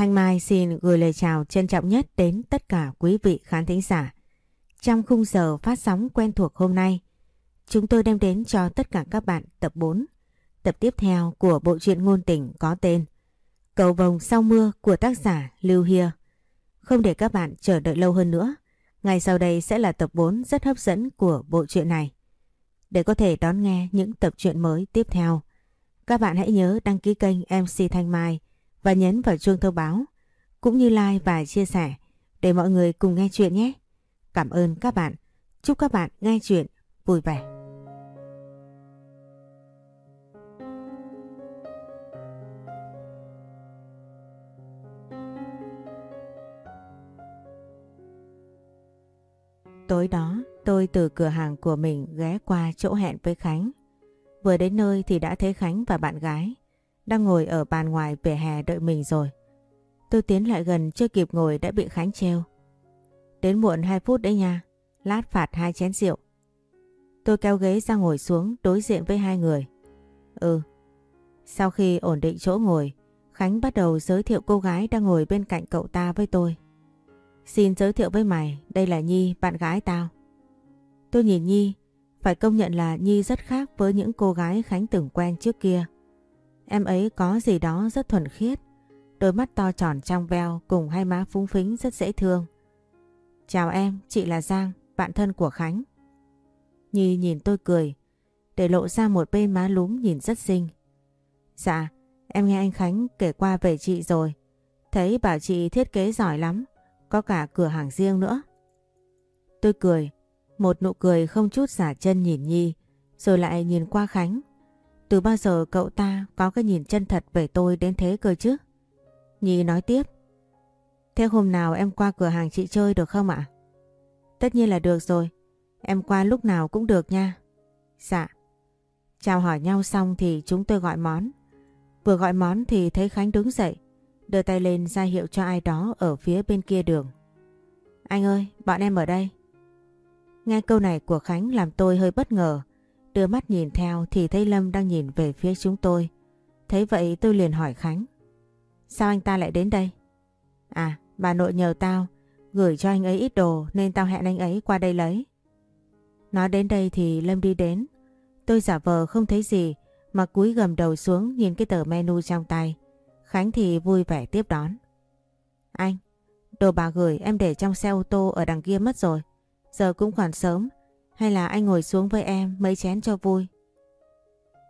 Thanh Mai xin gửi lời chào trân trọng nhất đến tất cả quý vị khán thính giả. Trong khung giờ phát sóng quen thuộc hôm nay, chúng tôi đem đến cho tất cả các bạn tập 4, tập tiếp theo của bộ truyện ngôn tình có tên Cầu vồng sau mưa của tác giả Lưu Hia. Không để các bạn chờ đợi lâu hơn nữa, ngay sau đây sẽ là tập 4 rất hấp dẫn của bộ truyện này. Để có thể đón nghe những tập truyện mới tiếp theo, các bạn hãy nhớ đăng ký kênh MC Thanh Mai và nhấn vào chuông thông báo, cũng như like và chia sẻ để mọi người cùng nghe chuyện nhé. Cảm ơn các bạn. Chúc các bạn nghe chuyện vui vẻ. Tối đó, tôi từ cửa hàng của mình ghé qua chỗ hẹn với Khánh. Vừa đến nơi thì đã thấy Khánh và bạn gái đang ngồi ở bàn ngoài vỉa hè đợi mình rồi. Tôi tiến lại gần chưa kịp ngồi đã bị Khánh treo. Đến muộn 2 phút đấy nha, lát phạt hai chén rượu. Tôi kéo ghế ra ngồi xuống đối diện với hai người. Ừ. Sau khi ổn định chỗ ngồi, Khánh bắt đầu giới thiệu cô gái đang ngồi bên cạnh cậu ta với tôi. Xin giới thiệu với mày, đây là Nhi, bạn gái tao. Tôi nhìn Nhi, phải công nhận là Nhi rất khác với những cô gái Khánh từng quen trước kia. Em ấy có gì đó rất thuần khiết, đôi mắt to tròn trong veo cùng hai má phúng phính rất dễ thương. Chào em, chị là Giang, bạn thân của Khánh. Nhi nhìn tôi cười, để lộ ra một bên má lúm nhìn rất xinh. Dạ, em nghe anh Khánh kể qua về chị rồi, thấy bảo chị thiết kế giỏi lắm, có cả cửa hàng riêng nữa. Tôi cười, một nụ cười không chút giả chân nhìn Nhi, rồi lại nhìn qua Khánh. Từ bao giờ cậu ta có cái nhìn chân thật về tôi đến thế cơ chứ? Nhi nói tiếp. Thế hôm nào em qua cửa hàng chị chơi được không ạ? Tất nhiên là được rồi. Em qua lúc nào cũng được nha. Dạ. Chào hỏi nhau xong thì chúng tôi gọi món. Vừa gọi món thì thấy Khánh đứng dậy, đưa tay lên ra hiệu cho ai đó ở phía bên kia đường. Anh ơi, bọn em ở đây. Nghe câu này của Khánh làm tôi hơi bất ngờ. Đưa mắt nhìn theo thì thấy Lâm đang nhìn về phía chúng tôi. Thấy vậy tôi liền hỏi Khánh. Sao anh ta lại đến đây? À, bà nội nhờ tao gửi cho anh ấy ít đồ nên tao hẹn anh ấy qua đây lấy. Nói đến đây thì Lâm đi đến. Tôi giả vờ không thấy gì mà cúi gầm đầu xuống nhìn cái tờ menu trong tay. Khánh thì vui vẻ tiếp đón. Anh, đồ bà gửi em để trong xe ô tô ở đằng kia mất rồi. Giờ cũng còn sớm. Hay là anh ngồi xuống với em mấy chén cho vui.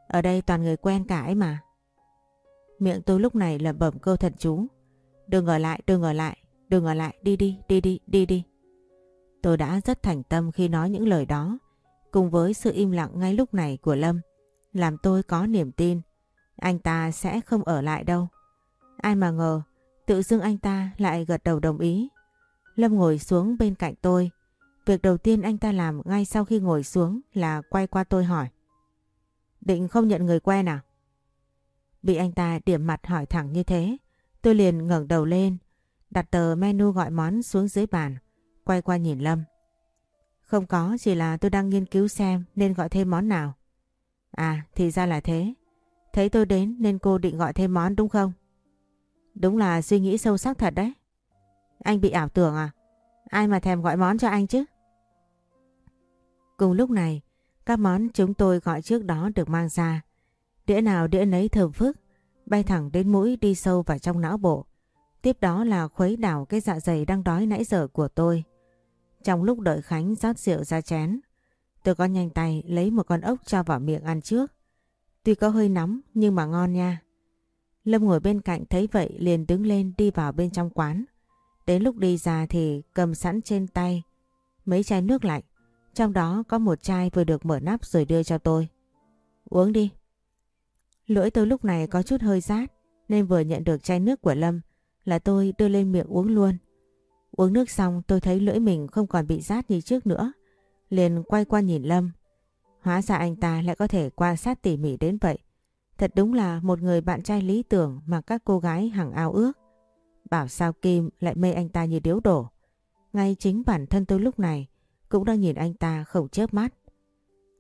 Ở đây toàn người quen cả ấy mà. Miệng tôi lúc này lẩm bẩm câu thần chú. Đừng ở lại, đừng ở lại, đừng ở lại, đi đi, đi đi, đi đi. Tôi đã rất thành tâm khi nói những lời đó. Cùng với sự im lặng ngay lúc này của Lâm. Làm tôi có niềm tin. Anh ta sẽ không ở lại đâu. Ai mà ngờ, tự dưng anh ta lại gật đầu đồng ý. Lâm ngồi xuống bên cạnh tôi. Việc đầu tiên anh ta làm ngay sau khi ngồi xuống là quay qua tôi hỏi. Định không nhận người quen à? Bị anh ta điểm mặt hỏi thẳng như thế, tôi liền ngẩng đầu lên, đặt tờ menu gọi món xuống dưới bàn, quay qua nhìn Lâm. Không có, chỉ là tôi đang nghiên cứu xem nên gọi thêm món nào. À, thì ra là thế. Thấy tôi đến nên cô định gọi thêm món đúng không? Đúng là suy nghĩ sâu sắc thật đấy. Anh bị ảo tưởng à? Ai mà thèm gọi món cho anh chứ? Cùng lúc này, các món chúng tôi gọi trước đó được mang ra. Đĩa nào đĩa nấy thơm phức, bay thẳng đến mũi đi sâu vào trong não bộ. Tiếp đó là khuấy đảo cái dạ dày đang đói nãy giờ của tôi. Trong lúc đợi Khánh rót rượu ra chén, tôi có nhanh tay lấy một con ốc cho vào miệng ăn trước. Tuy có hơi nóng nhưng mà ngon nha. Lâm ngồi bên cạnh thấy vậy liền đứng lên đi vào bên trong quán. Đến lúc đi ra thì cầm sẵn trên tay mấy chai nước lạnh. Trong đó có một chai vừa được mở nắp rồi đưa cho tôi. Uống đi. Lưỡi tôi lúc này có chút hơi rát, nên vừa nhận được chai nước của Lâm là tôi đưa lên miệng uống luôn. Uống nước xong, tôi thấy lưỡi mình không còn bị rát như trước nữa. Liền quay qua nhìn Lâm. Hóa ra anh ta lại có thể quan sát tỉ mỉ đến vậy. Thật đúng là một người bạn trai lý tưởng mà các cô gái hằng ao ước. Bảo sao Kim lại mê anh ta như điếu đổ. Ngay chính bản thân tôi lúc này cũng đang nhìn anh ta không chớp mắt.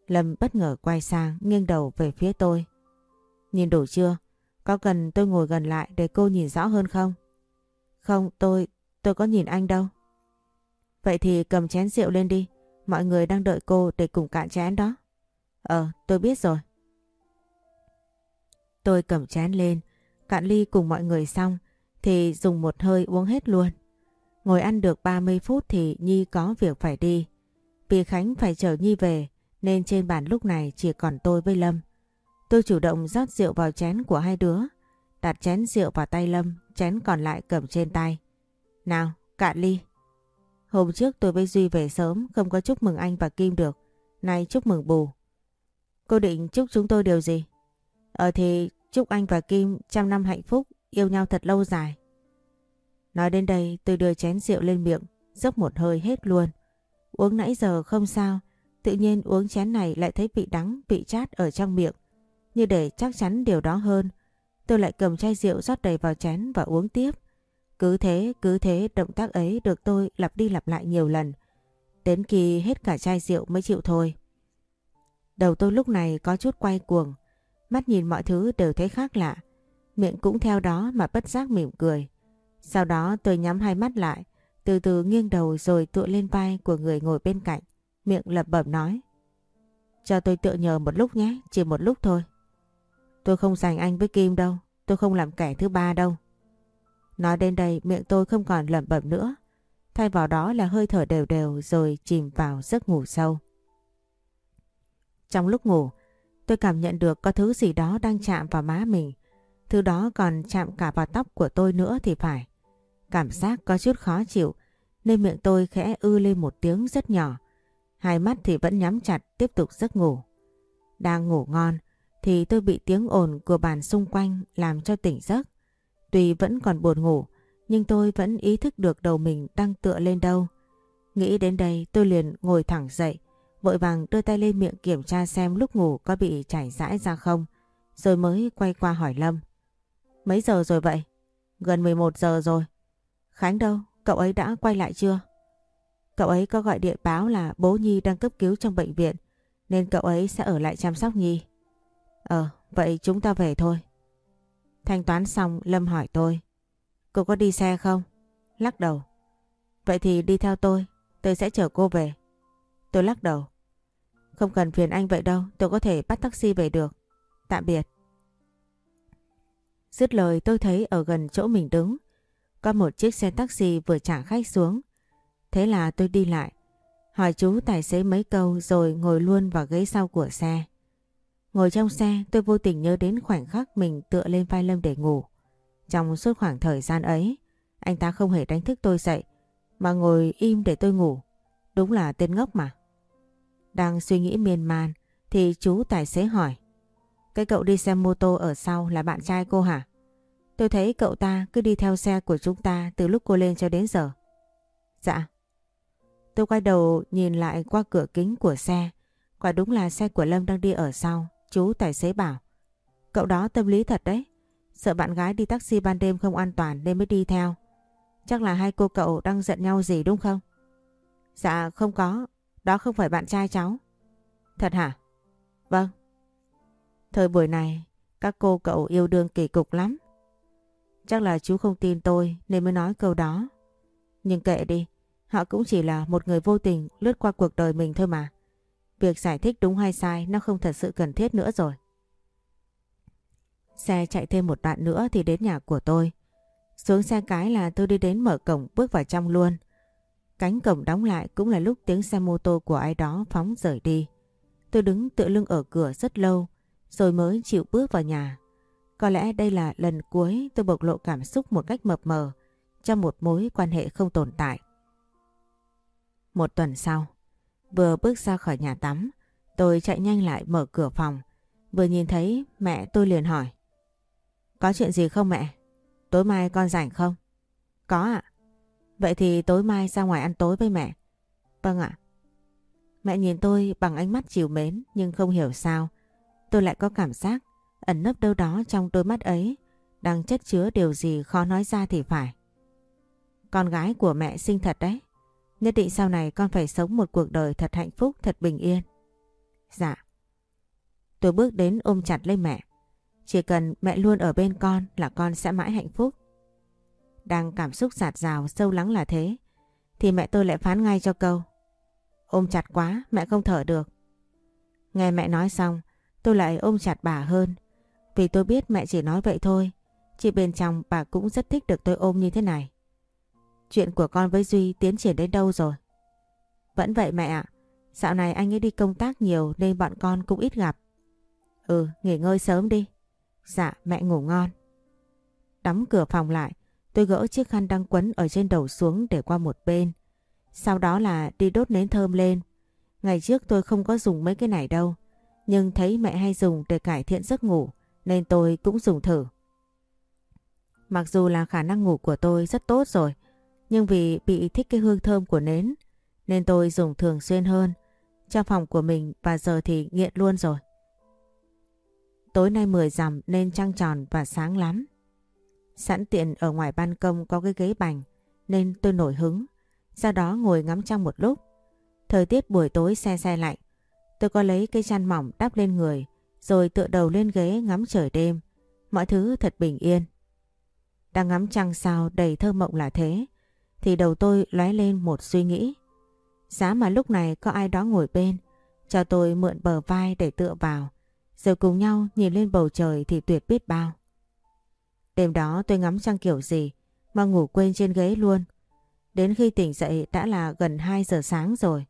Lâm bất ngờ quay sang nghiêng đầu về phía tôi. Nhìn đủ chưa? Có cần tôi ngồi gần lại để cô nhìn rõ hơn không? Không, tôi, tôi có nhìn anh đâu. Vậy thì cầm chén rượu lên đi. Mọi người đang đợi cô để cùng cạn chén đó. Ờ, tôi biết rồi. Tôi cầm chén lên, cạn ly cùng mọi người xong thì dùng một hơi uống hết luôn. Ngồi ăn được 30 phút thì Nhi có việc phải đi. Vì Khánh phải chở Nhi về nên trên bàn lúc này chỉ còn tôi với Lâm. Tôi chủ động rót rượu vào chén của hai đứa, đặt chén rượu vào tay Lâm, chén còn lại cầm trên tay. Nào, cạn ly. Hôm trước tôi với Duy về sớm, không có chúc mừng anh và Kim được. Nay chúc mừng bù. Cô định chúc chúng tôi điều gì? Ờ thì chúc anh và Kim trăm năm hạnh phúc, yêu nhau thật lâu dài. Nói đến đây tôi đưa chén rượu lên miệng, dốc một hơi hết luôn. Uống nãy giờ không sao, tự nhiên uống chén này lại thấy vị đắng, vị chát ở trong miệng. Như để chắc chắn điều đó hơn, tôi lại cầm chai rượu rót đầy vào chén và uống tiếp. Cứ thế, cứ thế động tác ấy được tôi lặp đi lặp lại nhiều lần. Đến khi hết cả chai rượu mới chịu thôi. Đầu tôi lúc này có chút quay cuồng. Mắt nhìn mọi thứ đều thấy khác lạ. Miệng cũng theo đó mà bất giác mỉm cười. Sau đó tôi nhắm hai mắt lại. Từ từ nghiêng đầu rồi tựa lên vai của người ngồi bên cạnh. Miệng lẩm bẩm nói. Cho tôi tựa nhờ một lúc nhé, chỉ một lúc thôi. Tôi không giành anh với Kim đâu, tôi không làm kẻ thứ ba đâu. Nói đến đây miệng tôi không còn lẩm bẩm nữa. Thay vào đó là hơi thở đều đều rồi chìm vào giấc ngủ sâu. Trong lúc ngủ, tôi cảm nhận được có thứ gì đó đang chạm vào má mình. Thứ đó còn chạm cả vào tóc của tôi nữa thì phải. Cảm giác có chút khó chịu, nên miệng tôi khẽ ư lên một tiếng rất nhỏ. Hai mắt thì vẫn nhắm chặt, tiếp tục giấc ngủ. Đang ngủ ngon thì tôi bị tiếng ồn của bàn xung quanh làm cho tỉnh giấc. Tuy vẫn còn buồn ngủ, nhưng tôi vẫn ý thức được đầu mình đang tựa lên đâu. Nghĩ đến đây tôi liền ngồi thẳng dậy, vội vàng đưa tay lên miệng kiểm tra xem lúc ngủ có bị chảy rãi ra không, rồi mới quay qua hỏi Lâm. Mấy giờ rồi vậy? Gần 11 giờ rồi. Khánh đâu? Cậu ấy đã quay lại chưa? Cậu ấy có gọi điện báo là bố Nhi đang cấp cứu trong bệnh viện nên cậu ấy sẽ ở lại chăm sóc Nhi. Ờ, vậy chúng ta về thôi. Thanh toán xong Lâm hỏi tôi. Cô có đi xe không? Lắc đầu. Vậy thì đi theo tôi, tôi sẽ chở cô về. Tôi lắc đầu. Không cần phiền anh vậy đâu, tôi có thể bắt taxi về được. Tạm biệt. Dứt lời tôi thấy ở gần chỗ mình đứng, có một chiếc xe taxi vừa trả khách xuống. Thế là tôi đi lại, hỏi chú tài xế mấy câu rồi ngồi luôn vào ghế sau của xe. Ngồi trong xe tôi vô tình nhớ đến khoảnh khắc mình tựa lên vai Lâm để ngủ. Trong suốt khoảng thời gian ấy, anh ta không hề đánh thức tôi dậy, mà ngồi im để tôi ngủ. Đúng là tên ngốc mà. Đang suy nghĩ miên man thì chú tài xế hỏi. Cái cậu đi xe mô tô ở sau là bạn trai cô hả? Tôi thấy cậu ta cứ đi theo xe của chúng ta từ lúc cô lên cho đến giờ. Dạ. Tôi quay đầu nhìn lại qua cửa kính của xe. Quả đúng là xe của Lâm đang đi ở sau. Chú tài xế bảo. Cậu đó tâm lý thật đấy. Sợ bạn gái đi taxi ban đêm không an toàn nên mới đi theo. Chắc là hai cô cậu đang giận nhau gì đúng không? Dạ không có. Đó không phải bạn trai cháu. Thật hả? Vâng. Thời buổi này, các cô cậu yêu đương kỳ cục lắm. Chắc là chú không tin tôi nên mới nói câu đó. Nhưng kệ đi, họ cũng chỉ là một người vô tình lướt qua cuộc đời mình thôi mà. Việc giải thích đúng hay sai nó không thật sự cần thiết nữa rồi. Xe chạy thêm một đoạn nữa thì đến nhà của tôi. Xuống xe cái là tôi đi đến mở cổng bước vào trong luôn. Cánh cổng đóng lại cũng là lúc tiếng xe mô tô của ai đó phóng rời đi. Tôi đứng tựa lưng ở cửa rất lâu rồi mới chịu bước vào nhà. Có lẽ đây là lần cuối tôi bộc lộ cảm xúc một cách mập mờ trong một mối quan hệ không tồn tại. Một tuần sau, vừa bước ra khỏi nhà tắm, tôi chạy nhanh lại mở cửa phòng. Vừa nhìn thấy mẹ tôi liền hỏi. Có chuyện gì không mẹ? Tối mai con rảnh không? Có ạ. Vậy thì tối mai ra ngoài ăn tối với mẹ. Vâng ạ. Mẹ nhìn tôi bằng ánh mắt chiều mến nhưng không hiểu sao. Tôi lại có cảm giác ẩn nấp đâu đó trong đôi mắt ấy đang chất chứa điều gì khó nói ra thì phải. Con gái của mẹ xinh thật đấy. Nhất định sau này con phải sống một cuộc đời thật hạnh phúc, thật bình yên. Dạ. Tôi bước đến ôm chặt lấy mẹ. Chỉ cần mẹ luôn ở bên con là con sẽ mãi hạnh phúc. đang cảm xúc sạt rào sâu lắng là thế, thì mẹ tôi lại phán ngay cho câu. Ôm chặt quá, mẹ không thở được. Nghe mẹ nói xong, tôi lại ôm chặt bà hơn. Vì tôi biết mẹ chỉ nói vậy thôi, chỉ bên trong bà cũng rất thích được tôi ôm như thế này. Chuyện của con với Duy tiến triển đến đâu rồi? Vẫn vậy mẹ ạ. Dạo này anh ấy đi công tác nhiều nên bọn con cũng ít gặp. Ừ, nghỉ ngơi sớm đi. Dạ, mẹ ngủ ngon. Đóng cửa phòng lại, tôi gỡ chiếc khăn đang quấn ở trên đầu xuống để qua một bên. Sau đó là đi đốt nến thơm lên. Ngày trước tôi không có dùng mấy cái này đâu. Nhưng thấy mẹ hay dùng để cải thiện giấc ngủ nên tôi cũng dùng thử. Mặc dù là khả năng ngủ của tôi rất tốt rồi, nhưng vì bị thích cái hương thơm của nến nên tôi dùng thường xuyên hơn. Trong phòng của mình và giờ thì nghiện luôn rồi. Tối nay 10 rằm nên trăng tròn và sáng lắm. Sẵn tiện ở ngoài ban công có cái ghế bành nên tôi nổi hứng. Sau đó ngồi ngắm trăng một lúc. Thời tiết buổi tối xe xe lạnh. Tôi có lấy cây chăn mỏng đắp lên người rồi tựa đầu lên ghế ngắm trời đêm. Mọi thứ thật bình yên. Đang ngắm trăng sao đầy thơ mộng là thế thì đầu tôi lóe lên một suy nghĩ. Giá mà lúc này có ai đó ngồi bên cho tôi mượn bờ vai để tựa vào rồi cùng nhau nhìn lên bầu trời thì tuyệt biết bao. Đêm đó tôi ngắm trăng kiểu gì mà ngủ quên trên ghế luôn. Đến khi tỉnh dậy đã là gần 2 giờ sáng rồi.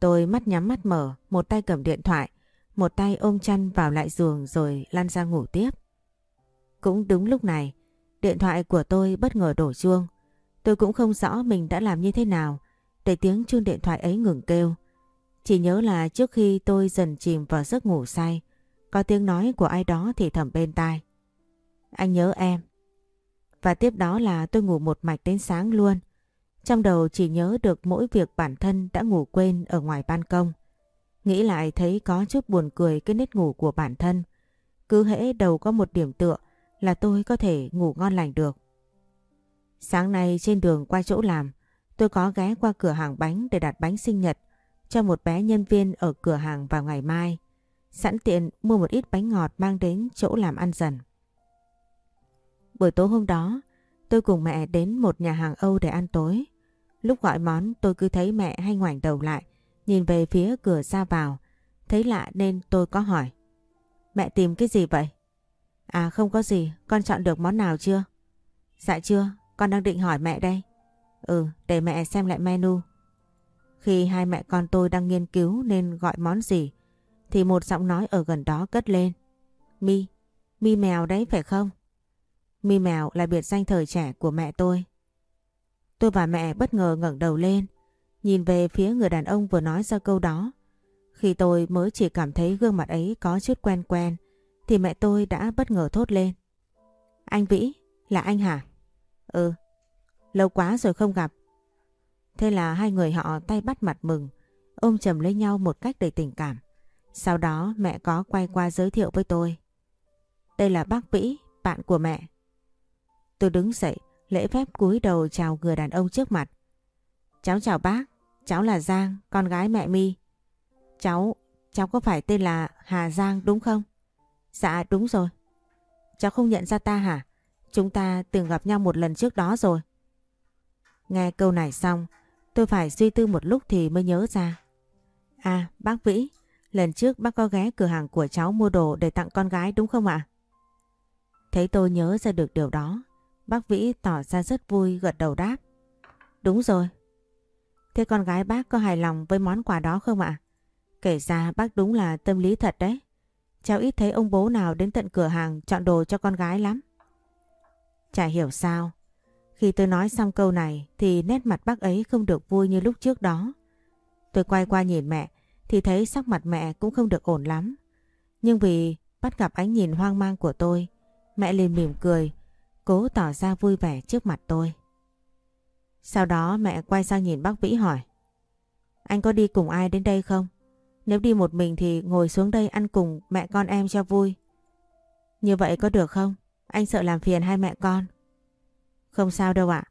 Tôi mắt nhắm mắt mở, một tay cầm điện thoại, một tay ôm chăn vào lại giường rồi lăn ra ngủ tiếp. Cũng đúng lúc này, điện thoại của tôi bất ngờ đổ chuông. Tôi cũng không rõ mình đã làm như thế nào để tiếng chuông điện thoại ấy ngừng kêu. Chỉ nhớ là trước khi tôi dần chìm vào giấc ngủ say, có tiếng nói của ai đó thì thầm bên tai. Anh nhớ em. Và tiếp đó là tôi ngủ một mạch đến sáng luôn. Trong đầu chỉ nhớ được mỗi việc bản thân đã ngủ quên ở ngoài ban công. Nghĩ lại thấy có chút buồn cười cái nét ngủ của bản thân. Cứ hễ đầu có một điểm tựa là tôi có thể ngủ ngon lành được. Sáng nay trên đường qua chỗ làm, tôi có ghé qua cửa hàng bánh để đặt bánh sinh nhật cho một bé nhân viên ở cửa hàng vào ngày mai. Sẵn tiện mua một ít bánh ngọt mang đến chỗ làm ăn dần. Buổi tối hôm đó, tôi cùng mẹ đến một nhà hàng Âu để ăn tối. Lúc gọi món tôi cứ thấy mẹ hay ngoảnh đầu lại, nhìn về phía cửa ra vào. Thấy lạ nên tôi có hỏi. Mẹ tìm cái gì vậy? À không có gì, con chọn được món nào chưa? Dạ chưa, con đang định hỏi mẹ đây. Ừ, để mẹ xem lại menu. Khi hai mẹ con tôi đang nghiên cứu nên gọi món gì, thì một giọng nói ở gần đó cất lên. Mi, Mi mèo đấy phải không? Mi mèo là biệt danh thời trẻ của mẹ tôi. Tôi và mẹ bất ngờ ngẩng đầu lên, nhìn về phía người đàn ông vừa nói ra câu đó. Khi tôi mới chỉ cảm thấy gương mặt ấy có chút quen quen, thì mẹ tôi đã bất ngờ thốt lên. Anh Vĩ, là anh hả? Ừ, lâu quá rồi không gặp. Thế là hai người họ tay bắt mặt mừng, ôm chầm lấy nhau một cách đầy tình cảm. Sau đó mẹ có quay qua giới thiệu với tôi. Đây là bác Vĩ, bạn của mẹ. Tôi đứng dậy, lễ phép cúi đầu chào người đàn ông trước mặt. Cháu chào bác, cháu là Giang, con gái mẹ My. Cháu, cháu có phải tên là Hà Giang đúng không? Dạ đúng rồi. Cháu không nhận ra ta hả? Chúng ta từng gặp nhau một lần trước đó rồi. Nghe câu này xong, tôi phải suy tư một lúc thì mới nhớ ra. À, bác Vĩ, lần trước bác có ghé cửa hàng của cháu mua đồ để tặng con gái đúng không ạ? Thấy tôi nhớ ra được điều đó, bác Vĩ tỏ ra rất vui gật đầu đáp. Đúng rồi. Thế con gái bác có hài lòng với món quà đó không ạ? Kể ra bác đúng là tâm lý thật đấy. Cháu ít thấy ông bố nào đến tận cửa hàng chọn đồ cho con gái lắm. Chả hiểu sao. Khi tôi nói xong câu này thì nét mặt bác ấy không được vui như lúc trước đó. Tôi quay qua nhìn mẹ thì thấy sắc mặt mẹ cũng không được ổn lắm. Nhưng vì bắt gặp ánh nhìn hoang mang của tôi, mẹ liền mỉm cười, cố tỏ ra vui vẻ trước mặt tôi. Sau đó mẹ quay sang nhìn bác Vĩ hỏi. Anh có đi cùng ai đến đây không? Nếu đi một mình thì ngồi xuống đây ăn cùng mẹ con em cho vui. Như vậy có được không? Anh sợ làm phiền hai mẹ con. Không sao đâu ạ.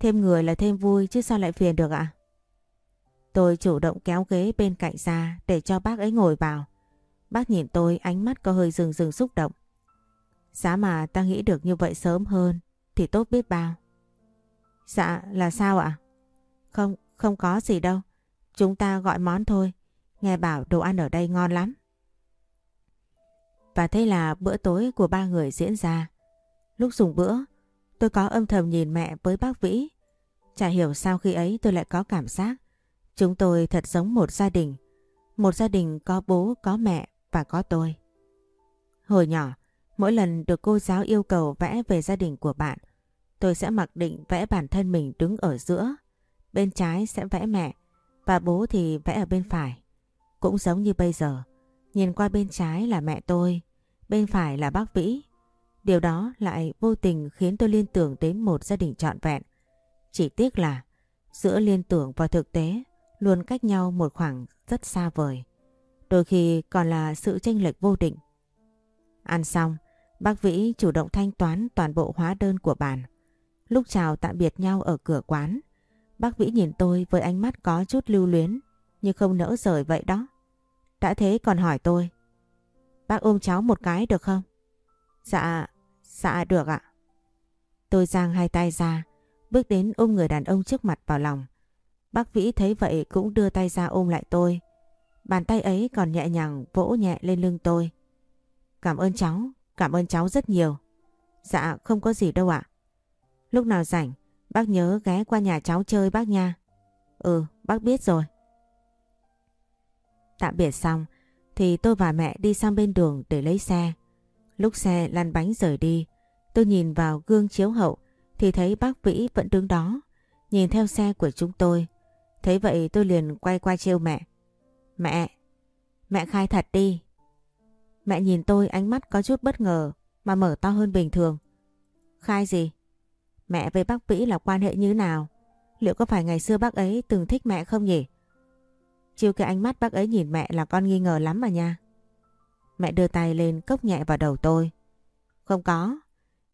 Thêm người là thêm vui chứ sao lại phiền được ạ? Tôi chủ động kéo ghế bên cạnh ra để cho bác ấy ngồi vào. Bác nhìn tôi, ánh mắt có hơi rừng rừng xúc động. Giá mà ta nghĩ được như vậy sớm hơn thì tốt biết bao. Dạ là sao ạ? Không, không có gì đâu. Chúng ta gọi món thôi. Nghe bảo đồ ăn ở đây ngon lắm. Và thế là bữa tối của ba người diễn ra. Lúc dùng bữa, tôi có âm thầm nhìn mẹ với bác Vĩ. Chả hiểu sao khi ấy tôi lại có cảm giác chúng tôi thật giống một gia đình. Một gia đình có bố, có mẹ và có tôi. Hồi nhỏ, mỗi lần được cô giáo yêu cầu vẽ về gia đình của bạn, tôi sẽ mặc định vẽ bản thân mình đứng ở giữa. Bên trái sẽ vẽ mẹ và bố thì vẽ ở bên phải. Cũng giống như bây giờ, nhìn qua bên trái là mẹ tôi, bên phải là bác Vĩ. Điều đó lại vô tình khiến tôi liên tưởng đến một gia đình trọn vẹn. Chỉ tiếc là giữa liên tưởng và thực tế luôn cách nhau một khoảng rất xa vời. Đôi khi còn là sự tranh lệch vô định. Ăn xong, bác Vĩ chủ động thanh toán toàn bộ hóa đơn của bàn. Lúc chào tạm biệt nhau ở cửa quán, bác Vĩ nhìn tôi với ánh mắt có chút lưu luyến, nhưng không nỡ rời vậy đó. Đã thế còn hỏi tôi, bác ôm cháu một cái được không? Dạ, dạ được ạ. Tôi giang hai tay ra, bước đến ôm người đàn ông trước mặt vào lòng. Bác Vĩ thấy vậy cũng đưa tay ra ôm lại tôi. Bàn tay ấy còn nhẹ nhàng vỗ nhẹ lên lưng tôi. Cảm ơn cháu, cảm ơn cháu rất nhiều. Dạ không có gì đâu ạ. Lúc nào rảnh, bác nhớ ghé qua nhà cháu chơi bác nha. Ừ, bác biết rồi. Tạm biệt xong, thì tôi và mẹ đi sang bên đường để lấy xe. Lúc xe lăn bánh rời đi, tôi nhìn vào gương chiếu hậu thì thấy bác Vĩ vẫn đứng đó, nhìn theo xe của chúng tôi. Thấy vậy tôi liền quay qua trêu mẹ. Mẹ, mẹ khai thật đi. Mẹ nhìn tôi ánh mắt có chút bất ngờ mà mở to hơn bình thường. Khai gì? Mẹ với bác Vĩ là quan hệ như nào? Liệu có phải ngày xưa bác ấy từng thích mẹ không nhỉ? Chiêu cái ánh mắt bác ấy nhìn mẹ là con nghi ngờ lắm mà nha. Mẹ đưa tay lên cốc nhẹ vào đầu tôi. Không có.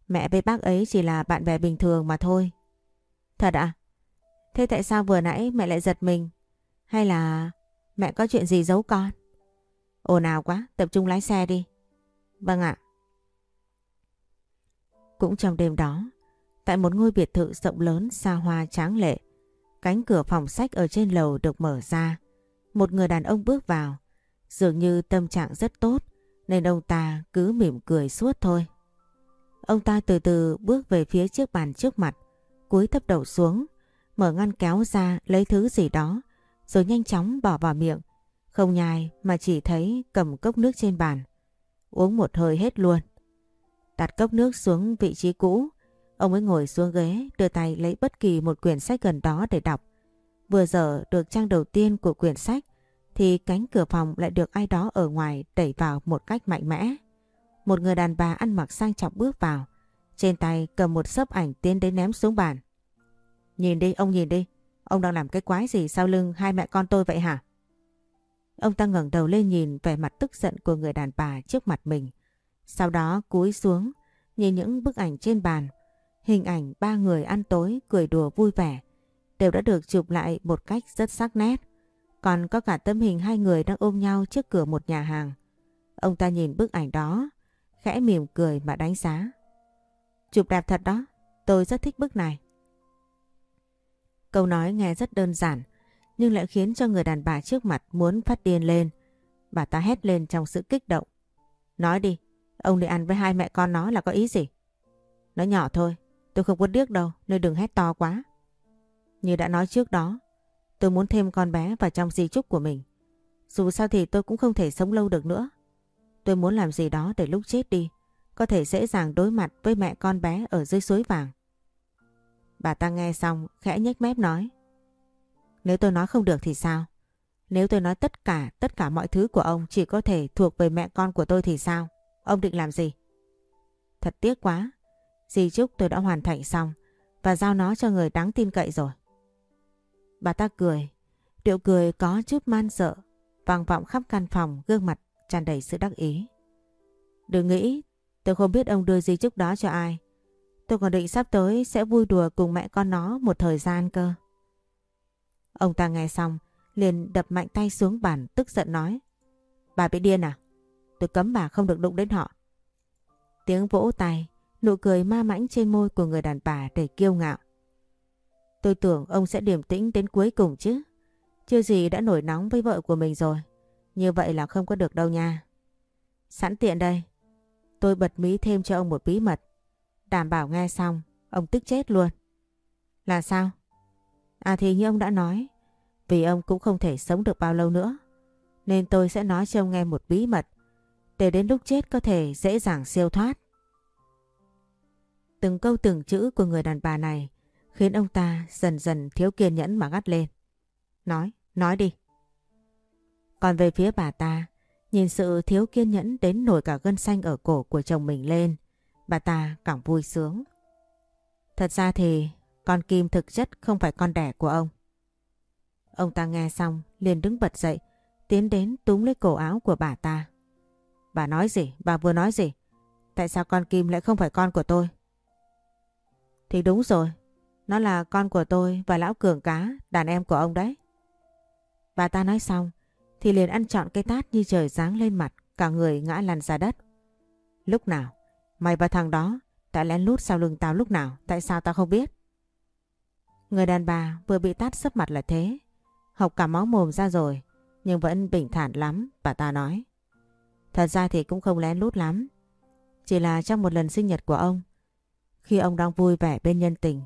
Mẹ với bác ấy chỉ là bạn bè bình thường mà thôi. Thật ạ? Thế tại sao vừa nãy mẹ lại giật mình? Hay là mẹ có chuyện gì giấu con? Ồn ào quá, tập trung lái xe đi. Vâng ạ. Cũng trong đêm đó, tại một ngôi biệt thự rộng lớn xa hoa tráng lệ, cánh cửa phòng sách ở trên lầu được mở ra. Một người đàn ông bước vào, dường như tâm trạng rất tốt nên ông ta cứ mỉm cười suốt thôi. Ông ta từ từ bước về phía chiếc bàn trước mặt, cúi thấp đầu xuống, mở ngăn kéo ra lấy thứ gì đó, rồi nhanh chóng bỏ vào miệng. Không nhai mà chỉ thấy cầm cốc nước trên bàn. Uống một hơi hết luôn. Đặt cốc nước xuống vị trí cũ, ông ấy ngồi xuống ghế đưa tay lấy bất kỳ một quyển sách gần đó để đọc. Vừa dở được trang đầu tiên của quyển sách thì cánh cửa phòng lại được ai đó ở ngoài đẩy vào một cách mạnh mẽ. Một người đàn bà ăn mặc sang trọng bước vào. Trên tay cầm một sấp ảnh tiến đến ném xuống bàn. Nhìn đi, ông nhìn đi. Ông đang làm cái quái gì sau lưng hai mẹ con tôi vậy hả? Ông ta ngẩng đầu lên nhìn vẻ mặt tức giận của người đàn bà trước mặt mình. Sau đó cúi xuống, nhìn những bức ảnh trên bàn. Hình ảnh ba người ăn tối, cười đùa vui vẻ, đều đã được chụp lại một cách rất sắc nét. Còn có cả tấm hình hai người đang ôm nhau trước cửa một nhà hàng. Ông ta nhìn bức ảnh đó, khẽ mỉm cười mà đánh giá. Chụp đẹp thật đó, tôi rất thích bức này. Câu nói nghe rất đơn giản, nhưng lại khiến cho người đàn bà trước mặt muốn phát điên lên. Bà ta hét lên trong sự kích động. Nói đi, ông đi ăn với hai mẹ con nó là có ý gì? Nó nhỏ thôi, tôi không có điếc đâu nên đừng hét to quá. Như đã nói trước đó, tôi muốn thêm con bé vào trong di chúc của mình. Dù sao thì tôi cũng không thể sống lâu được nữa. Tôi muốn làm gì đó để lúc chết đi, có thể dễ dàng đối mặt với mẹ con bé ở dưới suối vàng. Bà ta nghe xong khẽ nhếch mép nói. Nếu tôi nói không được thì sao? Nếu tôi nói tất cả, tất cả mọi thứ của ông chỉ có thể thuộc về mẹ con của tôi thì sao? Ông định làm gì? Thật tiếc quá. Di chúc tôi đã hoàn thành xong và giao nó cho người đáng tin cậy rồi. Bà ta cười. Điệu cười có chút man sợ, vang vọng khắp căn phòng gương mặt tràn đầy sự đắc ý. Đừng nghĩ, tôi không biết ông đưa di chúc đó cho ai. Tôi còn định sắp tới sẽ vui đùa cùng mẹ con nó một thời gian cơ. Ông ta nghe xong, liền đập mạnh tay xuống bàn tức giận nói. Bà bị điên à? Tôi cấm bà không được đụng đến họ. Tiếng vỗ tay, nụ cười ma mãnh trên môi của người đàn bà đầy kiêu ngạo. Tôi tưởng ông sẽ điềm tĩnh đến cuối cùng chứ. Chưa gì đã nổi nóng với vợ của mình rồi. Như vậy là không có được đâu nha. Sẵn tiện đây. Tôi bật mí thêm cho ông một bí mật. Đảm bảo nghe xong, ông tức chết luôn. Là sao? À thì như ông đã nói, vì ông cũng không thể sống được bao lâu nữa. Nên tôi sẽ nói cho ông nghe một bí mật, để đến lúc chết có thể dễ dàng siêu thoát. Từng câu từng chữ của người đàn bà này khiến ông ta dần dần thiếu kiên nhẫn mà gắt lên. Nói, nói đi. Còn về phía bà ta, nhìn sự thiếu kiên nhẫn đến nổi cả gân xanh ở cổ của chồng mình lên, bà ta càng vui sướng. Thật ra thì con Kim thực chất không phải con đẻ của ông. Ông ta nghe xong liền đứng bật dậy, tiến đến túm lấy cổ áo của bà ta. Bà nói gì? Bà vừa nói gì? Tại sao con Kim lại không phải con của tôi? Thì đúng rồi, nó là con của tôi và lão cường cá, đàn em của ông đấy. Bà ta nói xong thì liền ăn trọn cái tát như trời giáng lên mặt, cả người ngã lăn ra đất. Lúc nào? Mày và thằng đó đã lén lút sau lưng tao lúc nào? Tại sao tao không biết? Người đàn bà vừa bị tát sấp mặt là thế. Học cả máu mồm ra rồi, nhưng vẫn bình thản lắm, bà ta nói. Thật ra thì cũng không lén lút lắm. Chỉ là trong một lần sinh nhật của ông, khi ông đang vui vẻ bên nhân tình,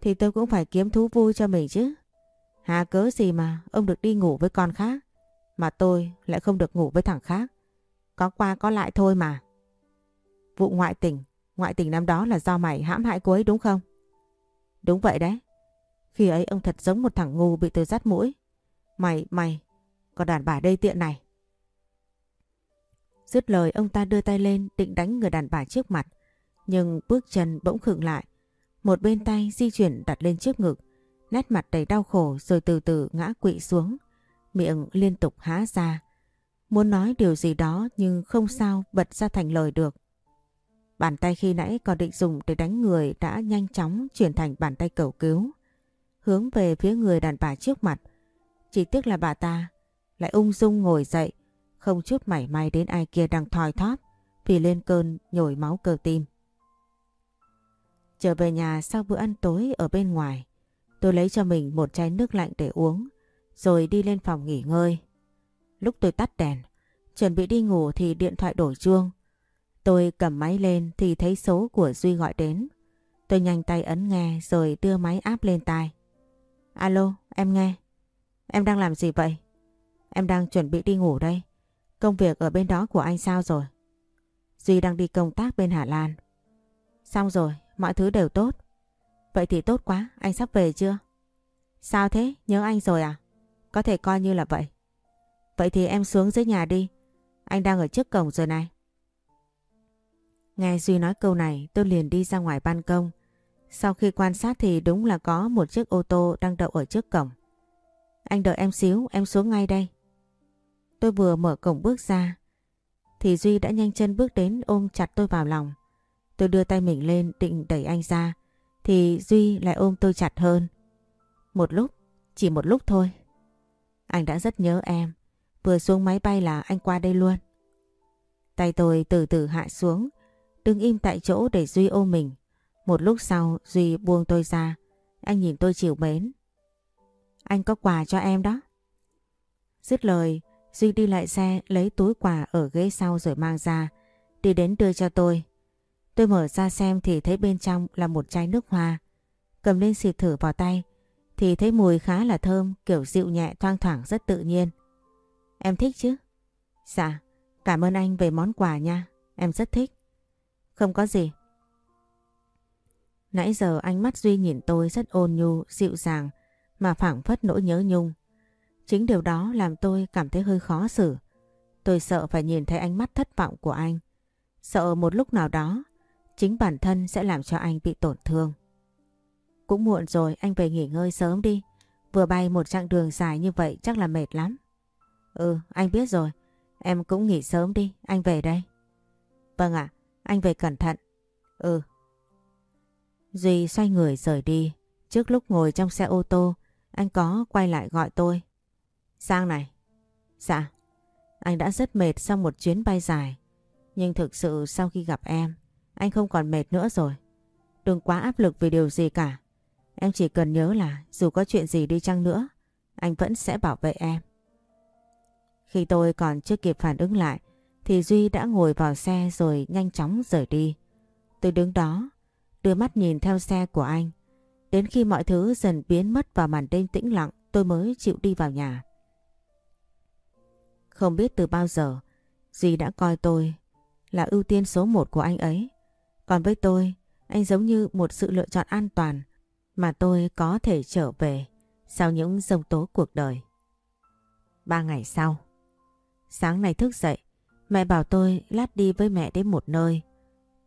thì tôi cũng phải kiếm thú vui cho mình chứ. Hà cớ gì mà ông được đi ngủ với con khác, mà tôi lại không được ngủ với thằng khác. Có qua có lại thôi mà. Vụ ngoại tình, ngoại tình năm đó là do mày hãm hại cô ấy đúng không? Đúng vậy đấy. Khi ấy ông thật giống một thằng ngu bị tôi dắt mũi. Mày, mày, có đàn bà đây tiện này. Dứt lời ông ta đưa tay lên định đánh người đàn bà trước mặt. Nhưng bước chân bỗng khựng lại. Một bên tay di chuyển đặt lên trước ngực. Nét mặt đầy đau khổ rồi từ từ ngã quỵ xuống. Miệng liên tục há ra. Muốn nói điều gì đó nhưng không sao bật ra thành lời được. Bàn tay khi nãy còn định dùng để đánh người đã nhanh chóng chuyển thành bàn tay cầu cứu. Hướng về phía người đàn bà trước mặt. Chỉ tiếc là bà ta lại ung dung ngồi dậy, không chút mảy may đến ai kia đang thoi thóp vì lên cơn nhồi máu cơ tim. Trở về nhà sau bữa ăn tối ở bên ngoài, tôi lấy cho mình một chai nước lạnh để uống, rồi đi lên phòng nghỉ ngơi. Lúc tôi tắt đèn, chuẩn bị đi ngủ thì điện thoại đổ chuông. Tôi cầm máy lên thì thấy số của Duy gọi đến. Tôi nhanh tay ấn nghe rồi đưa máy áp lên tai. Alo, em nghe. Em đang làm gì vậy? Em đang chuẩn bị đi ngủ đây. Công việc ở bên đó của anh sao rồi? Duy đang đi công tác bên Hà Lan. Xong rồi, mọi thứ đều tốt. Vậy thì tốt quá, anh sắp về chưa? Sao thế, nhớ anh rồi à? Có thể coi như là vậy. Vậy thì em xuống dưới nhà đi. Anh đang ở trước cổng rồi này. Nghe Duy nói câu này tôi liền đi ra ngoài ban công. Sau khi quan sát thì đúng là có một chiếc ô tô đang đậu ở trước cổng. Anh đợi em xíu, em xuống ngay đây. Tôi vừa mở cổng bước ra thì Duy đã nhanh chân bước đến ôm chặt tôi vào lòng. Tôi đưa tay mình lên định đẩy anh ra thì Duy lại ôm tôi chặt hơn. Một lúc, chỉ một lúc thôi. Anh đã rất nhớ em. Vừa xuống máy bay là anh qua đây luôn. Tay tôi từ từ hạ xuống, đứng im tại chỗ để Duy ôm mình. Một lúc sau Duy buông tôi ra, anh nhìn tôi chịu mến. Anh có quà cho em đó. Dứt lời, Duy đi lại xe lấy túi quà ở ghế sau rồi mang ra, đi đến đưa cho tôi. Tôi mở ra xem thì thấy bên trong là một chai nước hoa. Cầm lên xịt thử vào tay thì thấy mùi khá là thơm, kiểu dịu nhẹ thoang thoảng rất tự nhiên. Em thích chứ? Dạ, cảm ơn anh về món quà nha, em rất thích. Không có gì. Nãy giờ ánh mắt Duy nhìn tôi rất ôn nhu, dịu dàng mà phảng phất nỗi nhớ nhung. Chính điều đó làm tôi cảm thấy hơi khó xử. Tôi sợ phải nhìn thấy ánh mắt thất vọng của anh. Sợ một lúc nào đó, chính bản thân sẽ làm cho anh bị tổn thương. Cũng muộn rồi, anh về nghỉ ngơi sớm đi. Vừa bay một chặng đường dài như vậy chắc là mệt lắm. Ừ, anh biết rồi. Em cũng nghỉ sớm đi, anh về đây. Vâng ạ, anh về cẩn thận. Ừ. Duy xoay người rời đi. Trước lúc ngồi trong xe ô tô, anh có quay lại gọi tôi. Sang này. Dạ. Anh đã rất mệt sau một chuyến bay dài. Nhưng thực sự sau khi gặp em, anh không còn mệt nữa rồi. Đừng quá áp lực vì điều gì cả. Em chỉ cần nhớ là dù có chuyện gì đi chăng nữa, anh vẫn sẽ bảo vệ em. Khi tôi còn chưa kịp phản ứng lại, thì Duy đã ngồi vào xe rồi nhanh chóng rời đi. Tôi đứng đó, đưa mắt nhìn theo xe của anh. Đến khi mọi thứ dần biến mất vào màn đêm tĩnh lặng, tôi mới chịu đi vào nhà. Không biết từ bao giờ, Duy đã coi tôi là ưu tiên số một của anh ấy. Còn với tôi, anh giống như một sự lựa chọn an toàn mà tôi có thể trở về sau những dông tố cuộc đời. Ba ngày sau, sáng nay thức dậy, mẹ bảo tôi lát đi với mẹ đến một nơi.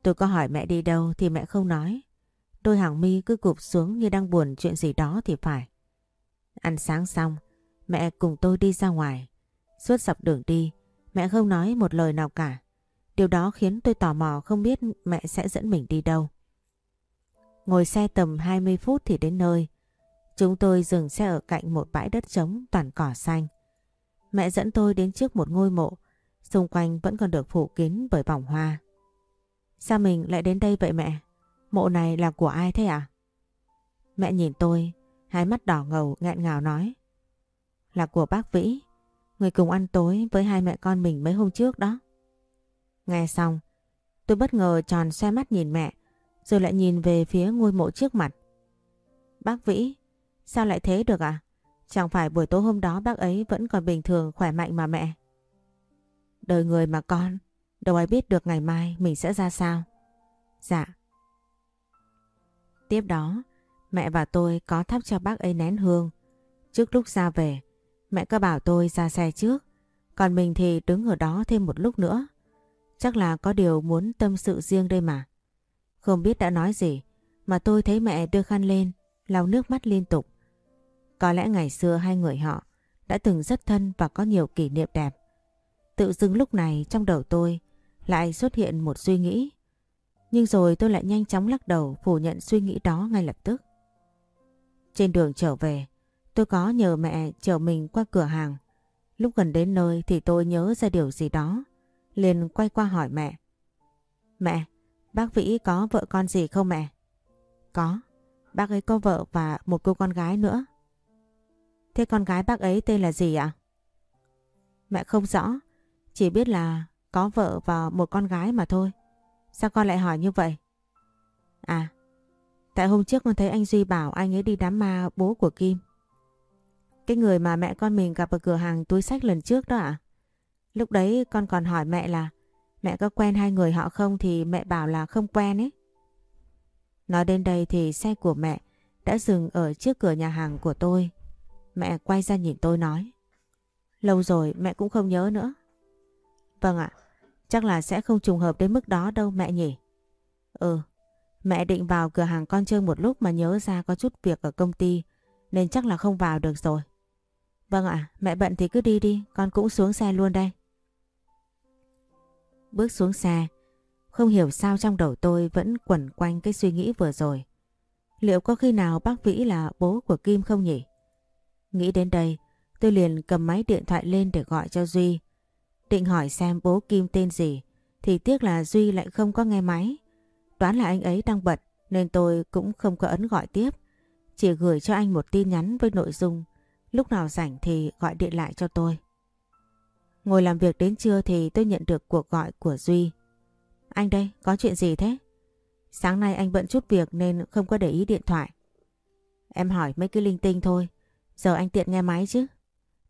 Tôi có hỏi mẹ đi đâu thì mẹ không nói. Đôi hàng mi cứ cụp xuống như đang buồn chuyện gì đó thì phải. Ăn sáng xong, mẹ cùng tôi đi ra ngoài. Suốt dọc đường đi, mẹ không nói một lời nào cả. Điều đó khiến tôi tò mò không biết mẹ sẽ dẫn mình đi đâu. Ngồi xe tầm 20 phút thì đến nơi. Chúng tôi dừng xe ở cạnh một bãi đất trống toàn cỏ xanh. Mẹ dẫn tôi đến trước một ngôi mộ, xung quanh vẫn còn được phủ kín bởi bỏng hoa. Sao mình lại đến đây vậy mẹ? Mộ này là của ai thế à? Mẹ nhìn tôi, hai mắt đỏ ngầu nghẹn ngào nói. Là của bác Vĩ, người cùng ăn tối với hai mẹ con mình mấy hôm trước đó. Nghe xong, tôi bất ngờ tròn xoe mắt nhìn mẹ, rồi lại nhìn về phía ngôi mộ trước mặt. Bác Vĩ, sao lại thế được à? Chẳng phải buổi tối hôm đó bác ấy vẫn còn bình thường khỏe mạnh mà mẹ. Đời người mà con, đâu ai biết được ngày mai mình sẽ ra sao. Dạ. Tiếp đó, mẹ và tôi có thắp cho bác ấy nén hương. Trước lúc ra về, mẹ có bảo tôi ra xe trước, còn mình thì đứng ở đó thêm một lúc nữa. Chắc là có điều muốn tâm sự riêng đây mà. Không biết đã nói gì, mà tôi thấy mẹ đưa khăn lên, lau nước mắt liên tục. Có lẽ ngày xưa hai người họ đã từng rất thân và có nhiều kỷ niệm đẹp. Tự dưng lúc này trong đầu tôi lại xuất hiện một suy nghĩ. Nhưng rồi tôi lại nhanh chóng lắc đầu phủ nhận suy nghĩ đó ngay lập tức. Trên đường trở về, tôi có nhờ mẹ chở mình qua cửa hàng. Lúc gần đến nơi thì tôi nhớ ra điều gì đó. Liền quay qua hỏi mẹ. Mẹ, bác Vĩ có vợ con gì không mẹ? Có, bác ấy có vợ và một cô con gái nữa. Thế con gái bác ấy tên là gì ạ? Mẹ không rõ, chỉ biết là có vợ và một con gái mà thôi. Sao con lại hỏi như vậy? À, tại hôm trước con thấy anh Duy bảo anh ấy đi đám ma bố của Kim. Cái người mà mẹ con mình gặp ở cửa hàng túi sách lần trước đó ạ? Lúc đấy con còn hỏi mẹ là mẹ có quen hai người họ không thì mẹ bảo là không quen ấy. Nói đến đây thì xe của mẹ đã dừng ở trước cửa nhà hàng của tôi. Mẹ quay ra nhìn tôi nói. Lâu rồi mẹ cũng không nhớ nữa. Vâng ạ, chắc là sẽ không trùng hợp đến mức đó đâu mẹ nhỉ. Ừ, mẹ định vào cửa hàng con chơi một lúc mà nhớ ra có chút việc ở công ty nên chắc là không vào được rồi. Vâng ạ, mẹ bận thì cứ đi đi, con cũng xuống xe luôn đây. Bước xuống xe, không hiểu sao trong đầu tôi vẫn quẩn quanh cái suy nghĩ vừa rồi. Liệu có khi nào bác Vĩ là bố của Kim không nhỉ? Nghĩ đến đây, tôi liền cầm máy điện thoại lên để gọi cho Duy. Định hỏi xem bố Kim tên gì, thì tiếc là Duy lại không có nghe máy. Đoán là anh ấy đang bận nên tôi cũng không có ấn gọi tiếp. Chỉ gửi cho anh một tin nhắn với nội dung lúc nào rảnh thì gọi điện lại cho tôi. Ngồi làm việc đến trưa thì tôi nhận được cuộc gọi của Duy. Anh đây, có chuyện gì thế? Sáng nay anh bận chút việc nên không có để ý điện thoại. Em hỏi mấy cái linh tinh thôi. Giờ anh tiện nghe máy chứ?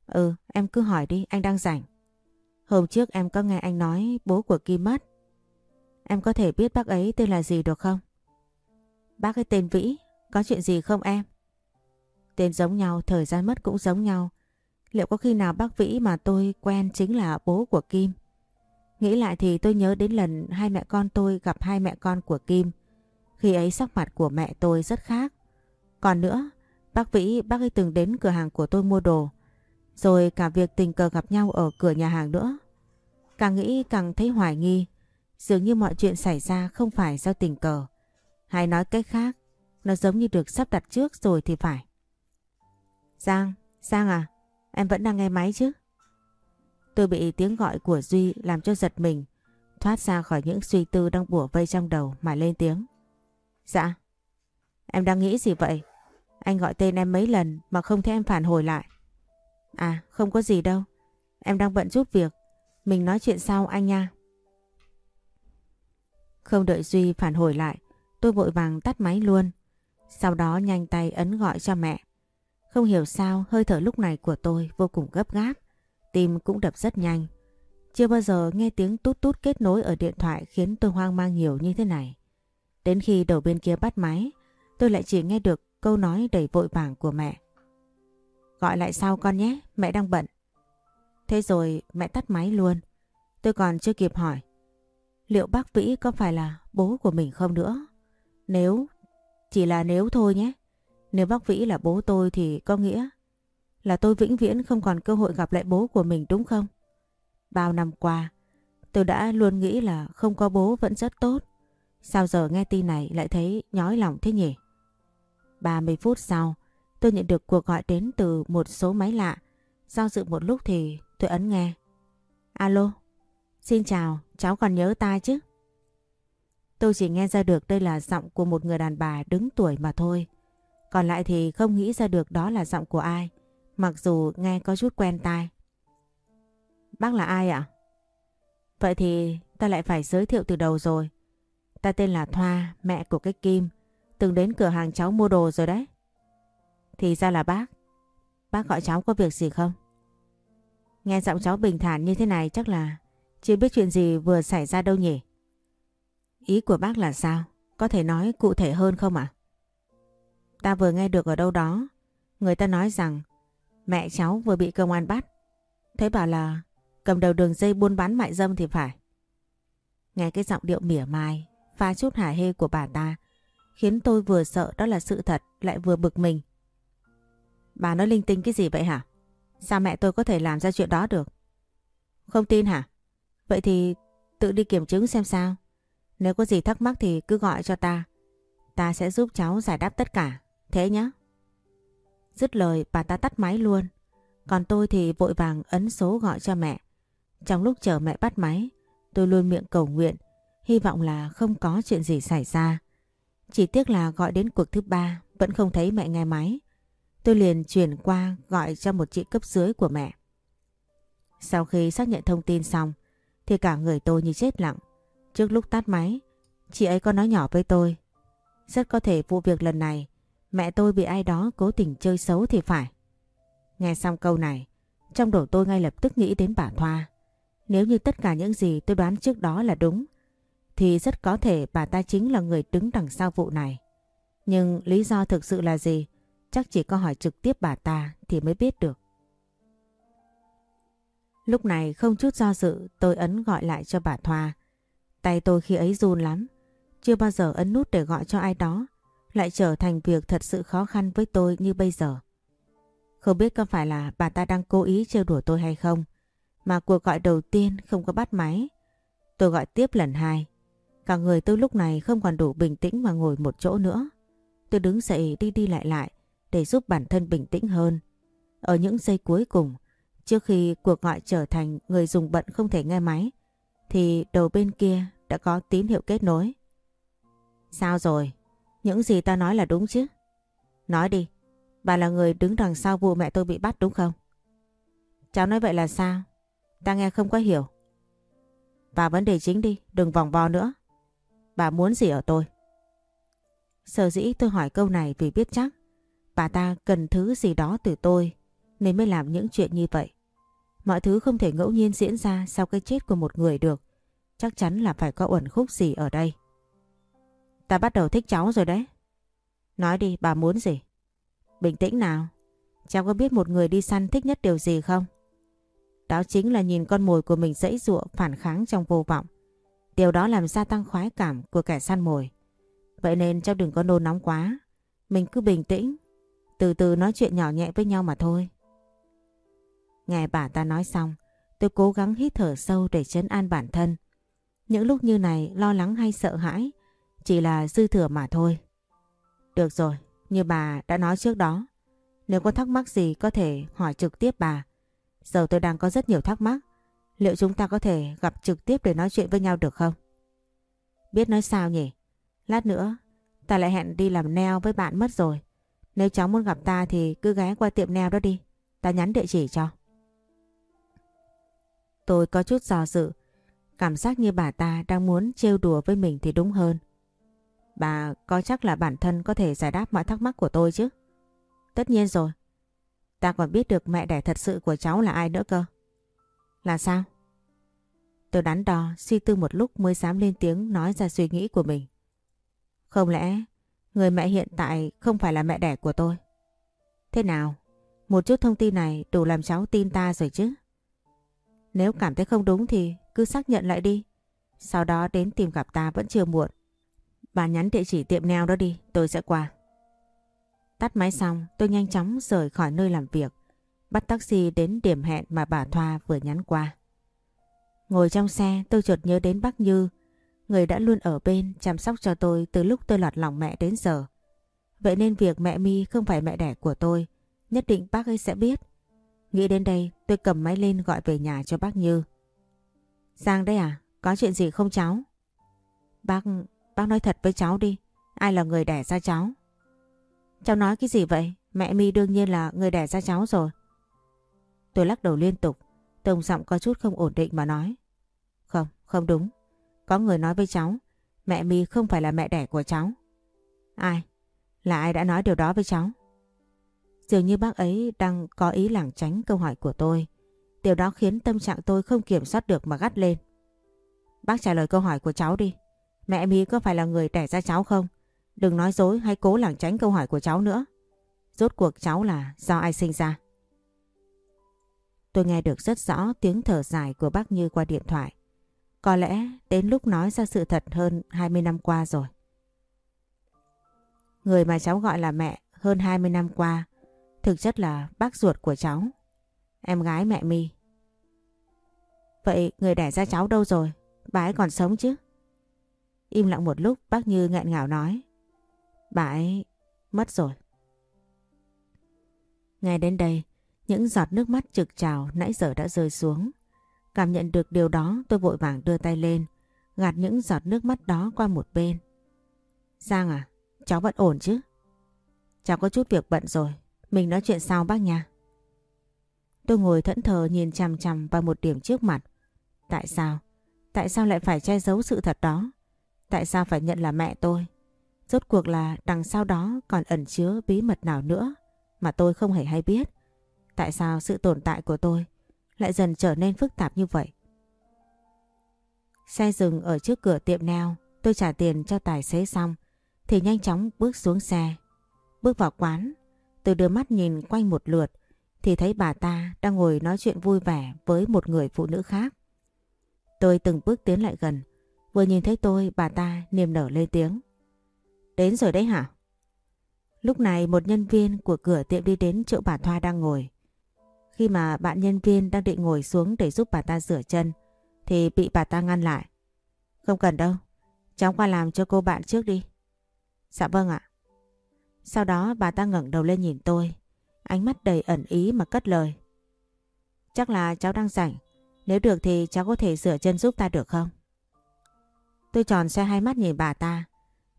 Ừ, em cứ hỏi đi, anh đang rảnh. Hôm trước em có nghe anh nói bố của Kim mất. Em có thể biết bác ấy tên là gì được không? Bác ấy tên Vĩ, có chuyện gì không em? Tên giống nhau, thời gian mất cũng giống nhau. Liệu có khi nào bác Vĩ mà tôi quen chính là bố của Kim? Nghĩ lại thì tôi nhớ đến lần hai mẹ con tôi gặp hai mẹ con của Kim. Khi ấy sắc mặt của mẹ tôi rất khác. Còn nữa, bác Vĩ bác ấy từng đến cửa hàng của tôi mua đồ. Rồi cả việc tình cờ gặp nhau ở cửa nhà hàng nữa. Càng nghĩ càng thấy hoài nghi. Dường như mọi chuyện xảy ra không phải do tình cờ. Hay nói cách khác, nó giống như được sắp đặt trước rồi thì phải. Giang, Giang à, em vẫn đang nghe máy chứ? Tôi bị tiếng gọi của Duy làm cho giật mình, thoát ra khỏi những suy tư đang bủa vây trong đầu mà lên tiếng. Dạ. Em đang nghĩ gì vậy? Anh gọi tên em mấy lần mà không thấy em phản hồi lại. À không có gì đâu. Em đang bận chút việc. Mình nói chuyện sau anh nha. Không đợi Duy phản hồi lại, tôi vội vàng tắt máy luôn. Sau đó nhanh tay ấn gọi cho mẹ. Không hiểu sao hơi thở lúc này của tôi vô cùng gấp gáp, tim cũng đập rất nhanh. Chưa bao giờ nghe tiếng tút tút kết nối ở điện thoại khiến tôi hoang mang nhiều như thế này. Đến khi đầu bên kia bắt máy, tôi lại chỉ nghe được câu nói đầy vội vàng của mẹ. Gọi lại sau con nhé, mẹ đang bận. Thế rồi mẹ tắt máy luôn. Tôi còn chưa kịp hỏi. Liệu bác Vĩ có phải là bố của mình không nữa? Nếu, chỉ là nếu thôi nhé. Nếu bác Vĩ là bố tôi thì có nghĩa là tôi vĩnh viễn không còn cơ hội gặp lại bố của mình đúng không? Bao năm qua, tôi đã luôn nghĩ là không có bố vẫn rất tốt. Sao giờ nghe tin này lại thấy nhói lòng thế nhỉ? 30 phút sau, tôi nhận được cuộc gọi đến từ một số máy lạ. Do dự một lúc thì tôi ấn nghe. Alo, xin chào, cháu còn nhớ ta chứ? Tôi chỉ nghe ra được đây là giọng của một người đàn bà đứng tuổi mà thôi. Còn lại thì không nghĩ ra được đó là giọng của ai, mặc dù nghe có chút quen tai. Bác là ai ạ? Vậy thì ta lại phải giới thiệu từ đầu rồi. Ta tên là Thoa, mẹ của cái Kim, từng đến cửa hàng cháu mua đồ rồi đấy. Thì ra là bác. Bác gọi cháu có việc gì không? Nghe giọng cháu bình thản như thế này chắc là chưa biết chuyện gì vừa xảy ra đâu nhỉ? Ý của bác là sao? Có thể nói cụ thể hơn không ạ? Ta vừa nghe được ở đâu đó, người ta nói rằng mẹ cháu vừa bị công an bắt. Thế bảo là cầm đầu đường dây buôn bán mại dâm thì phải. Nghe cái giọng điệu mỉa mai, pha chút hả hê của bà ta, khiến tôi vừa sợ đó là sự thật lại vừa bực mình. Bà nói linh tinh cái gì vậy hả? Sao mẹ tôi có thể làm ra chuyện đó được? Không tin hả? Vậy thì tự đi kiểm chứng xem sao. Nếu có gì thắc mắc thì cứ gọi cho ta. Ta sẽ giúp cháu giải đáp tất cả. Thế nhá. Dứt lời bà ta tắt máy luôn. Còn tôi thì vội vàng ấn số gọi cho mẹ. Trong lúc chờ mẹ bắt máy, tôi luôn miệng cầu nguyện, hy vọng là không có chuyện gì xảy ra. Chỉ tiếc là gọi đến cuộc thứ ba vẫn không thấy mẹ nghe máy. Tôi liền chuyển qua gọi cho một chị cấp dưới của mẹ. Sau khi xác nhận thông tin xong thì cả người tôi như chết lặng. Trước lúc tắt máy, chị ấy có nói nhỏ với tôi. Rất có thể vụ việc lần này mẹ tôi bị ai đó cố tình chơi xấu thì phải. Nghe xong câu này, trong đầu tôi ngay lập tức nghĩ đến bà Thoa. Nếu như tất cả những gì tôi đoán trước đó là đúng, thì rất có thể bà ta chính là người đứng đằng sau vụ này. Nhưng lý do thực sự là gì? Chắc chỉ có hỏi trực tiếp bà ta thì mới biết được. Lúc này không chút do dự tôi ấn gọi lại cho bà Thoa. Tay tôi khi ấy run lắm. Chưa bao giờ ấn nút để gọi cho ai đó. Lại trở thành việc thật sự khó khăn với tôi như bây giờ. Không biết có phải là bà ta đang cố ý trêu đùa tôi hay không. Mà cuộc gọi đầu tiên không có bắt máy. Tôi gọi tiếp lần hai. Cả người tôi lúc này không còn đủ bình tĩnh mà ngồi một chỗ nữa. Tôi đứng dậy đi đi lại lại để giúp bản thân bình tĩnh hơn. Ở những giây cuối cùng, trước khi cuộc gọi trở thành người dùng bận không thể nghe máy, thì đầu bên kia đã có tín hiệu kết nối. Sao rồi? Những gì ta nói là đúng chứ? Nói đi, bà là người đứng đằng sau vụ mẹ tôi bị bắt đúng không? Cháu nói vậy là sao? Ta nghe không có hiểu. Vào vấn đề chính đi, đừng vòng vo nữa. Bà muốn gì ở tôi? Sở dĩ tôi hỏi câu này vì biết chắc bà ta cần thứ gì đó từ tôi nên mới làm những chuyện như vậy. Mọi thứ không thể ngẫu nhiên diễn ra sau cái chết của một người được. Chắc chắn là phải có uẩn khúc gì ở đây. Ta bắt đầu thích cháu rồi đấy. Nói đi bà muốn gì? Bình tĩnh nào. Cháu có biết một người đi săn thích nhất điều gì không? Đó chính là nhìn con mồi của mình dãy dụa phản kháng trong vô vọng. Điều đó làm gia tăng khoái cảm của kẻ săn mồi. Vậy nên cháu đừng có nôn nóng quá. Mình cứ bình tĩnh. Từ từ nói chuyện nhỏ nhẹ với nhau mà thôi. Nghe bà ta nói xong, tôi cố gắng hít thở sâu để chấn an bản thân. Những lúc như này lo lắng hay sợ hãi chỉ là dư thừa mà thôi. Được rồi, như bà đã nói trước đó. Nếu có thắc mắc gì có thể hỏi trực tiếp bà. Giờ tôi đang có rất nhiều thắc mắc. Liệu chúng ta có thể gặp trực tiếp để nói chuyện với nhau được không? Biết nói sao nhỉ? Lát nữa, ta lại hẹn đi làm neo với bạn mất rồi. Nếu cháu muốn gặp ta thì cứ ghé qua tiệm neo đó đi. Ta nhắn địa chỉ cho. Tôi có chút dò dự. Cảm giác như bà ta đang muốn trêu đùa với mình thì đúng hơn. Bà có chắc là bản thân có thể giải đáp mọi thắc mắc của tôi chứ? Tất nhiên rồi. Ta còn biết được mẹ đẻ thật sự của cháu là ai nữa cơ. Là sao? Tôi đắn đo, suy tư một lúc mới dám lên tiếng nói ra suy nghĩ của mình. Không lẽ người mẹ hiện tại không phải là mẹ đẻ của tôi? Thế nào? Một chút thông tin này đủ làm cháu tin ta rồi chứ? Nếu cảm thấy không đúng thì cứ xác nhận lại đi. Sau đó đến tìm gặp ta vẫn chưa muộn. Bà nhắn địa chỉ tiệm neo đó đi, tôi sẽ qua. Tắt máy xong, tôi nhanh chóng rời khỏi nơi làm việc. Bắt taxi đến điểm hẹn mà bà Thoa vừa nhắn qua. Ngồi trong xe tôi chợt nhớ đến bác Như, người đã luôn ở bên chăm sóc cho tôi từ lúc tôi lọt lòng mẹ đến giờ. Vậy nên việc mẹ mi không phải mẹ đẻ của tôi, nhất định bác ấy sẽ biết. Nghĩ đến đây tôi cầm máy lên gọi về nhà cho bác Như. Giang đây à? Có chuyện gì không cháu? Bác, bác nói thật với cháu đi. Ai là người đẻ ra cháu? Cháu nói cái gì vậy? Mẹ mi đương nhiên là người đẻ ra cháu rồi. Tôi lắc đầu liên tục. Tông giọng có chút không ổn định mà nói. Không, không đúng. Có người nói với cháu, mẹ mi không phải là mẹ đẻ của cháu. Ai? Là ai đã nói điều đó với cháu? Dường như bác ấy đang có ý lảng tránh câu hỏi của tôi. Điều đó khiến tâm trạng tôi không kiểm soát được mà gắt lên. Bác trả lời câu hỏi của cháu đi. Mẹ My có phải là người đẻ ra cháu không? Đừng nói dối hay cố lảng tránh câu hỏi của cháu nữa. Rốt cuộc cháu là do ai sinh ra? Tôi nghe được rất rõ tiếng thở dài của bác Như qua điện thoại. Có lẽ đến lúc nói ra sự thật hơn 20 năm qua rồi. Người mà cháu gọi là mẹ hơn 20 năm qua, thực chất là bác ruột của cháu. Em gái mẹ mi. Vậy người đẻ ra cháu đâu rồi? Bà ấy còn sống chứ? Im lặng một lúc bác Như nghẹn ngào nói. Bà ấy mất rồi. Ngay đến đây, những giọt nước mắt trực trào nãy giờ đã rơi xuống. Cảm nhận được điều đó tôi vội vàng đưa tay lên, gạt những giọt nước mắt đó qua một bên. Giang à, cháu vẫn ổn chứ? Cháu có chút việc bận rồi, mình nói chuyện sau bác nha. Tôi ngồi thẫn thờ nhìn chằm chằm vào một điểm trước mặt. Tại sao? Tại sao lại phải che giấu sự thật đó? Tại sao phải nhận là mẹ tôi? Rốt cuộc là đằng sau đó còn ẩn chứa bí mật nào nữa mà tôi không hề hay biết. Tại sao sự tồn tại của tôi lại dần trở nên phức tạp như vậy? Xe dừng ở trước cửa tiệm neo, tôi trả tiền cho tài xế xong thì nhanh chóng bước xuống xe. Bước vào quán, tôi đưa mắt nhìn quanh một lượt thì thấy bà ta đang ngồi nói chuyện vui vẻ với một người phụ nữ khác. Tôi từng bước tiến lại gần, vừa nhìn thấy tôi bà ta niềm nở lên tiếng. Đến rồi đấy hả? Lúc này một nhân viên của cửa tiệm đi đến chỗ bà Thoa đang ngồi. Khi mà bạn nhân viên đang định ngồi xuống để giúp bà ta rửa chân thì bị bà ta ngăn lại. Không cần đâu, cháu qua làm cho cô bạn trước đi. Dạ vâng ạ. Sau đó bà ta ngẩng đầu lên nhìn tôi, ánh mắt đầy ẩn ý mà cất lời. Chắc là cháu đang rảnh, nếu được thì cháu có thể rửa chân giúp ta được không? Tôi tròn xe hai mắt nhìn bà ta,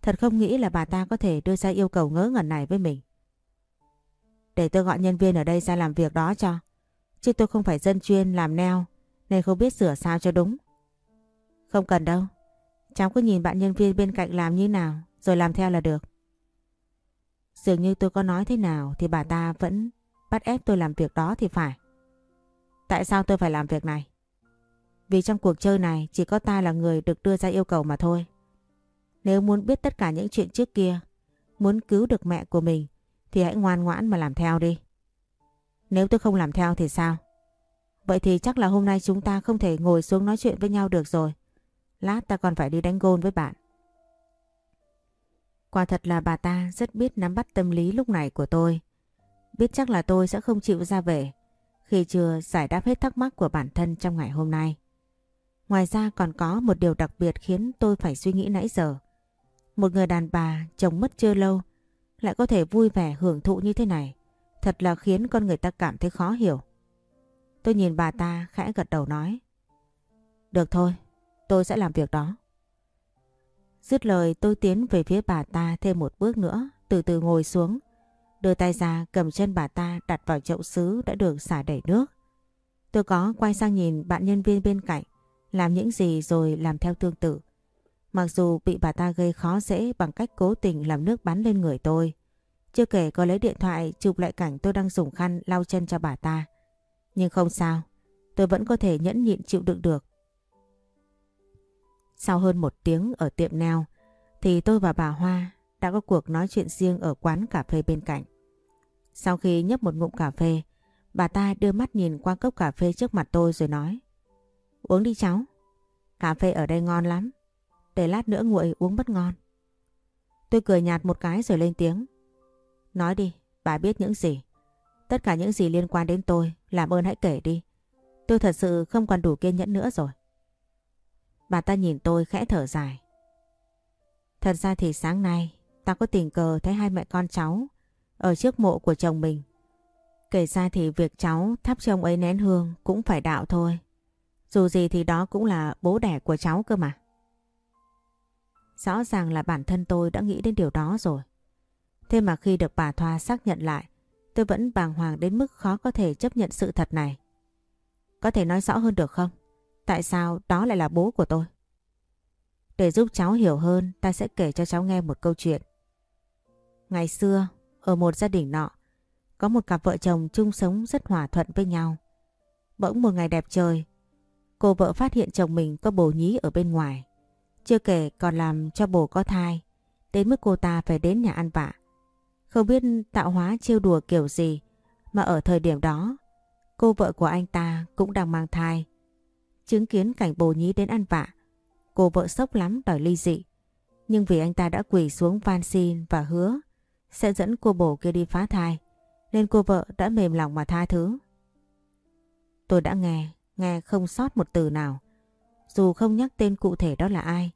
thật không nghĩ là bà ta có thể đưa ra yêu cầu ngớ ngẩn này với mình. Để tôi gọi nhân viên ở đây ra làm việc đó cho. Chứ tôi không phải dân chuyên làm neo nên không biết sửa sao cho đúng. Không cần đâu. Cháu cứ nhìn bạn nhân viên bên cạnh làm như nào rồi làm theo là được. Dường như tôi có nói thế nào thì bà ta vẫn bắt ép tôi làm việc đó thì phải. Tại sao tôi phải làm việc này? Vì trong cuộc chơi này chỉ có ta là người được đưa ra yêu cầu mà thôi. Nếu muốn biết tất cả những chuyện trước kia, muốn cứu được mẹ của mình thì hãy ngoan ngoãn mà làm theo đi. Nếu tôi không làm theo thì sao? Vậy thì chắc là hôm nay chúng ta không thể ngồi xuống nói chuyện với nhau được rồi. Lát ta còn phải đi đánh gôn với bạn. Quả thật là bà ta rất biết nắm bắt tâm lý lúc này của tôi. Biết chắc là tôi sẽ không chịu ra về khi chưa giải đáp hết thắc mắc của bản thân trong ngày hôm nay. Ngoài ra còn có một điều đặc biệt khiến tôi phải suy nghĩ nãy giờ. Một người đàn bà chồng mất chưa lâu lại có thể vui vẻ hưởng thụ như thế này. Thật là khiến con người ta cảm thấy khó hiểu. Tôi nhìn bà ta khẽ gật đầu nói. Được thôi, tôi sẽ làm việc đó. Dứt lời tôi tiến về phía bà ta thêm một bước nữa, từ từ ngồi xuống. Đưa tay ra cầm chân bà ta đặt vào chậu sứ đã được xả đầy nước. Tôi có quay sang nhìn bạn nhân viên bên cạnh, làm những gì rồi làm theo tương tự. Mặc dù bị bà ta gây khó dễ bằng cách cố tình làm nước bắn lên người tôi. Chưa kể có lấy điện thoại chụp lại cảnh tôi đang dùng khăn lau chân cho bà ta. Nhưng không sao, tôi vẫn có thể nhẫn nhịn chịu đựng được. Sau hơn một tiếng ở tiệm neo thì tôi và bà Hoa đã có cuộc nói chuyện riêng ở quán cà phê bên cạnh. Sau khi nhấp một ngụm cà phê, bà ta đưa mắt nhìn qua cốc cà phê trước mặt tôi rồi nói Uống đi cháu, cà phê ở đây ngon lắm, để lát nữa nguội uống bất ngon. Tôi cười nhạt một cái rồi lên tiếng. Nói đi, bà biết những gì? Tất cả những gì liên quan đến tôi, làm ơn hãy kể đi. Tôi thật sự không còn đủ kiên nhẫn nữa rồi. Bà ta nhìn tôi khẽ thở dài. Thật ra thì sáng nay ta có tình cờ thấy hai mẹ con cháu ở trước mộ của chồng mình. Kể ra thì việc cháu thắp chồng ấy nén hương cũng phải đạo thôi. Dù gì thì đó cũng là bố đẻ của cháu cơ mà. Rõ ràng là bản thân tôi đã nghĩ đến điều đó rồi. Thế mà khi được bà Thoa xác nhận lại, tôi vẫn bàng hoàng đến mức khó có thể chấp nhận sự thật này. Có thể nói rõ hơn được không? Tại sao đó lại là bố của tôi? Để giúp cháu hiểu hơn, ta sẽ kể cho cháu nghe một câu chuyện. Ngày xưa, ở một gia đình nọ, có một cặp vợ chồng chung sống rất hòa thuận với nhau. Bỗng một ngày đẹp trời, cô vợ phát hiện chồng mình có bồ nhí ở bên ngoài. Chưa kể còn làm cho bồ có thai, đến mức cô ta phải đến nhà ăn vạ. Không biết tạo hóa trêu đùa kiểu gì mà ở thời điểm đó cô vợ của anh ta cũng đang mang thai. Chứng kiến cảnh bồ nhí đến ăn vạ, cô vợ sốc lắm đòi ly dị. Nhưng vì anh ta đã quỳ xuống van xin và hứa sẽ dẫn cô bồ kia đi phá thai, nên cô vợ đã mềm lòng mà tha thứ. Tôi đã nghe, nghe không sót một từ nào. Dù không nhắc tên cụ thể đó là ai,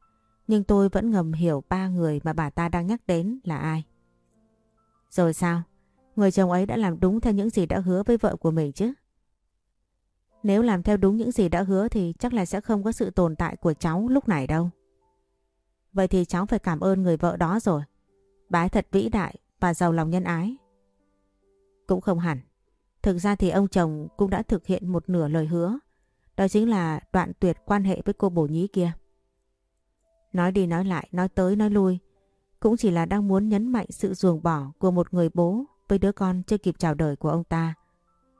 nhưng tôi vẫn ngầm hiểu ba người mà bà ta đang nhắc đến là ai. Rồi sao? Người chồng ấy đã làm đúng theo những gì đã hứa với vợ của mình chứ? Nếu làm theo đúng những gì đã hứa thì chắc là sẽ không có sự tồn tại của cháu lúc này đâu. Vậy thì cháu phải cảm ơn người vợ đó rồi. bái thật vĩ đại và giàu lòng nhân ái. Cũng không hẳn. Thực ra thì ông chồng cũng đã thực hiện một nửa lời hứa. Đó chính là đoạn tuyệt quan hệ với cô bổ nhí kia. Nói đi nói lại, nói tới nói lui. Cũng chỉ là đang muốn nhấn mạnh sự ruồng bỏ của một người bố với đứa con chưa kịp chào đời của ông ta.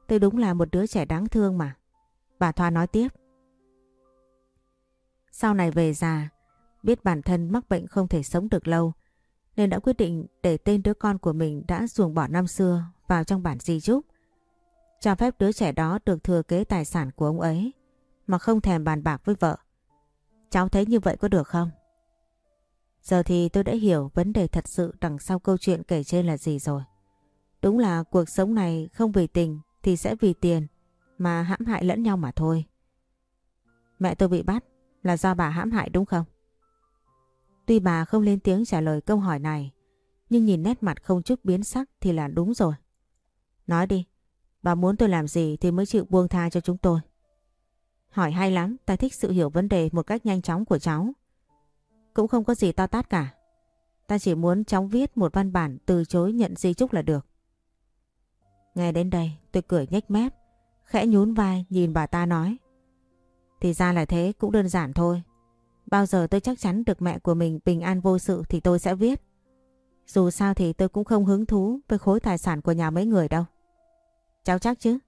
Tôi đúng là một đứa trẻ đáng thương mà. Bà Thoa nói tiếp. Sau này về già, biết bản thân mắc bệnh không thể sống được lâu, nên đã quyết định để tên đứa con của mình đã ruồng bỏ năm xưa vào trong bản di chúc. Cho phép đứa trẻ đó được thừa kế tài sản của ông ấy, mà không thèm bàn bạc với vợ. Cháu thấy như vậy có được không? Giờ thì tôi đã hiểu vấn đề thật sự đằng sau câu chuyện kể trên là gì rồi. Đúng là cuộc sống này không vì tình thì sẽ vì tiền mà hãm hại lẫn nhau mà thôi. Mẹ tôi bị bắt là do bà hãm hại đúng không? Tuy bà không lên tiếng trả lời câu hỏi này, nhưng nhìn nét mặt không chút biến sắc thì là đúng rồi. Nói đi, bà muốn tôi làm gì thì mới chịu buông tha cho chúng tôi. Hỏi hay lắm, ta thích sự hiểu vấn đề một cách nhanh chóng của cháu. Cũng không có gì to tát cả. Ta chỉ muốn cháu viết một văn bản từ chối nhận di chúc là được. Nghe đến đây tôi cười nhếch mép, khẽ nhún vai nhìn bà ta nói. Thì ra là thế cũng đơn giản thôi. Bao giờ tôi chắc chắn được mẹ của mình bình an vô sự thì tôi sẽ viết. Dù sao thì tôi cũng không hứng thú với khối tài sản của nhà mấy người đâu. Cháu chắc chứ?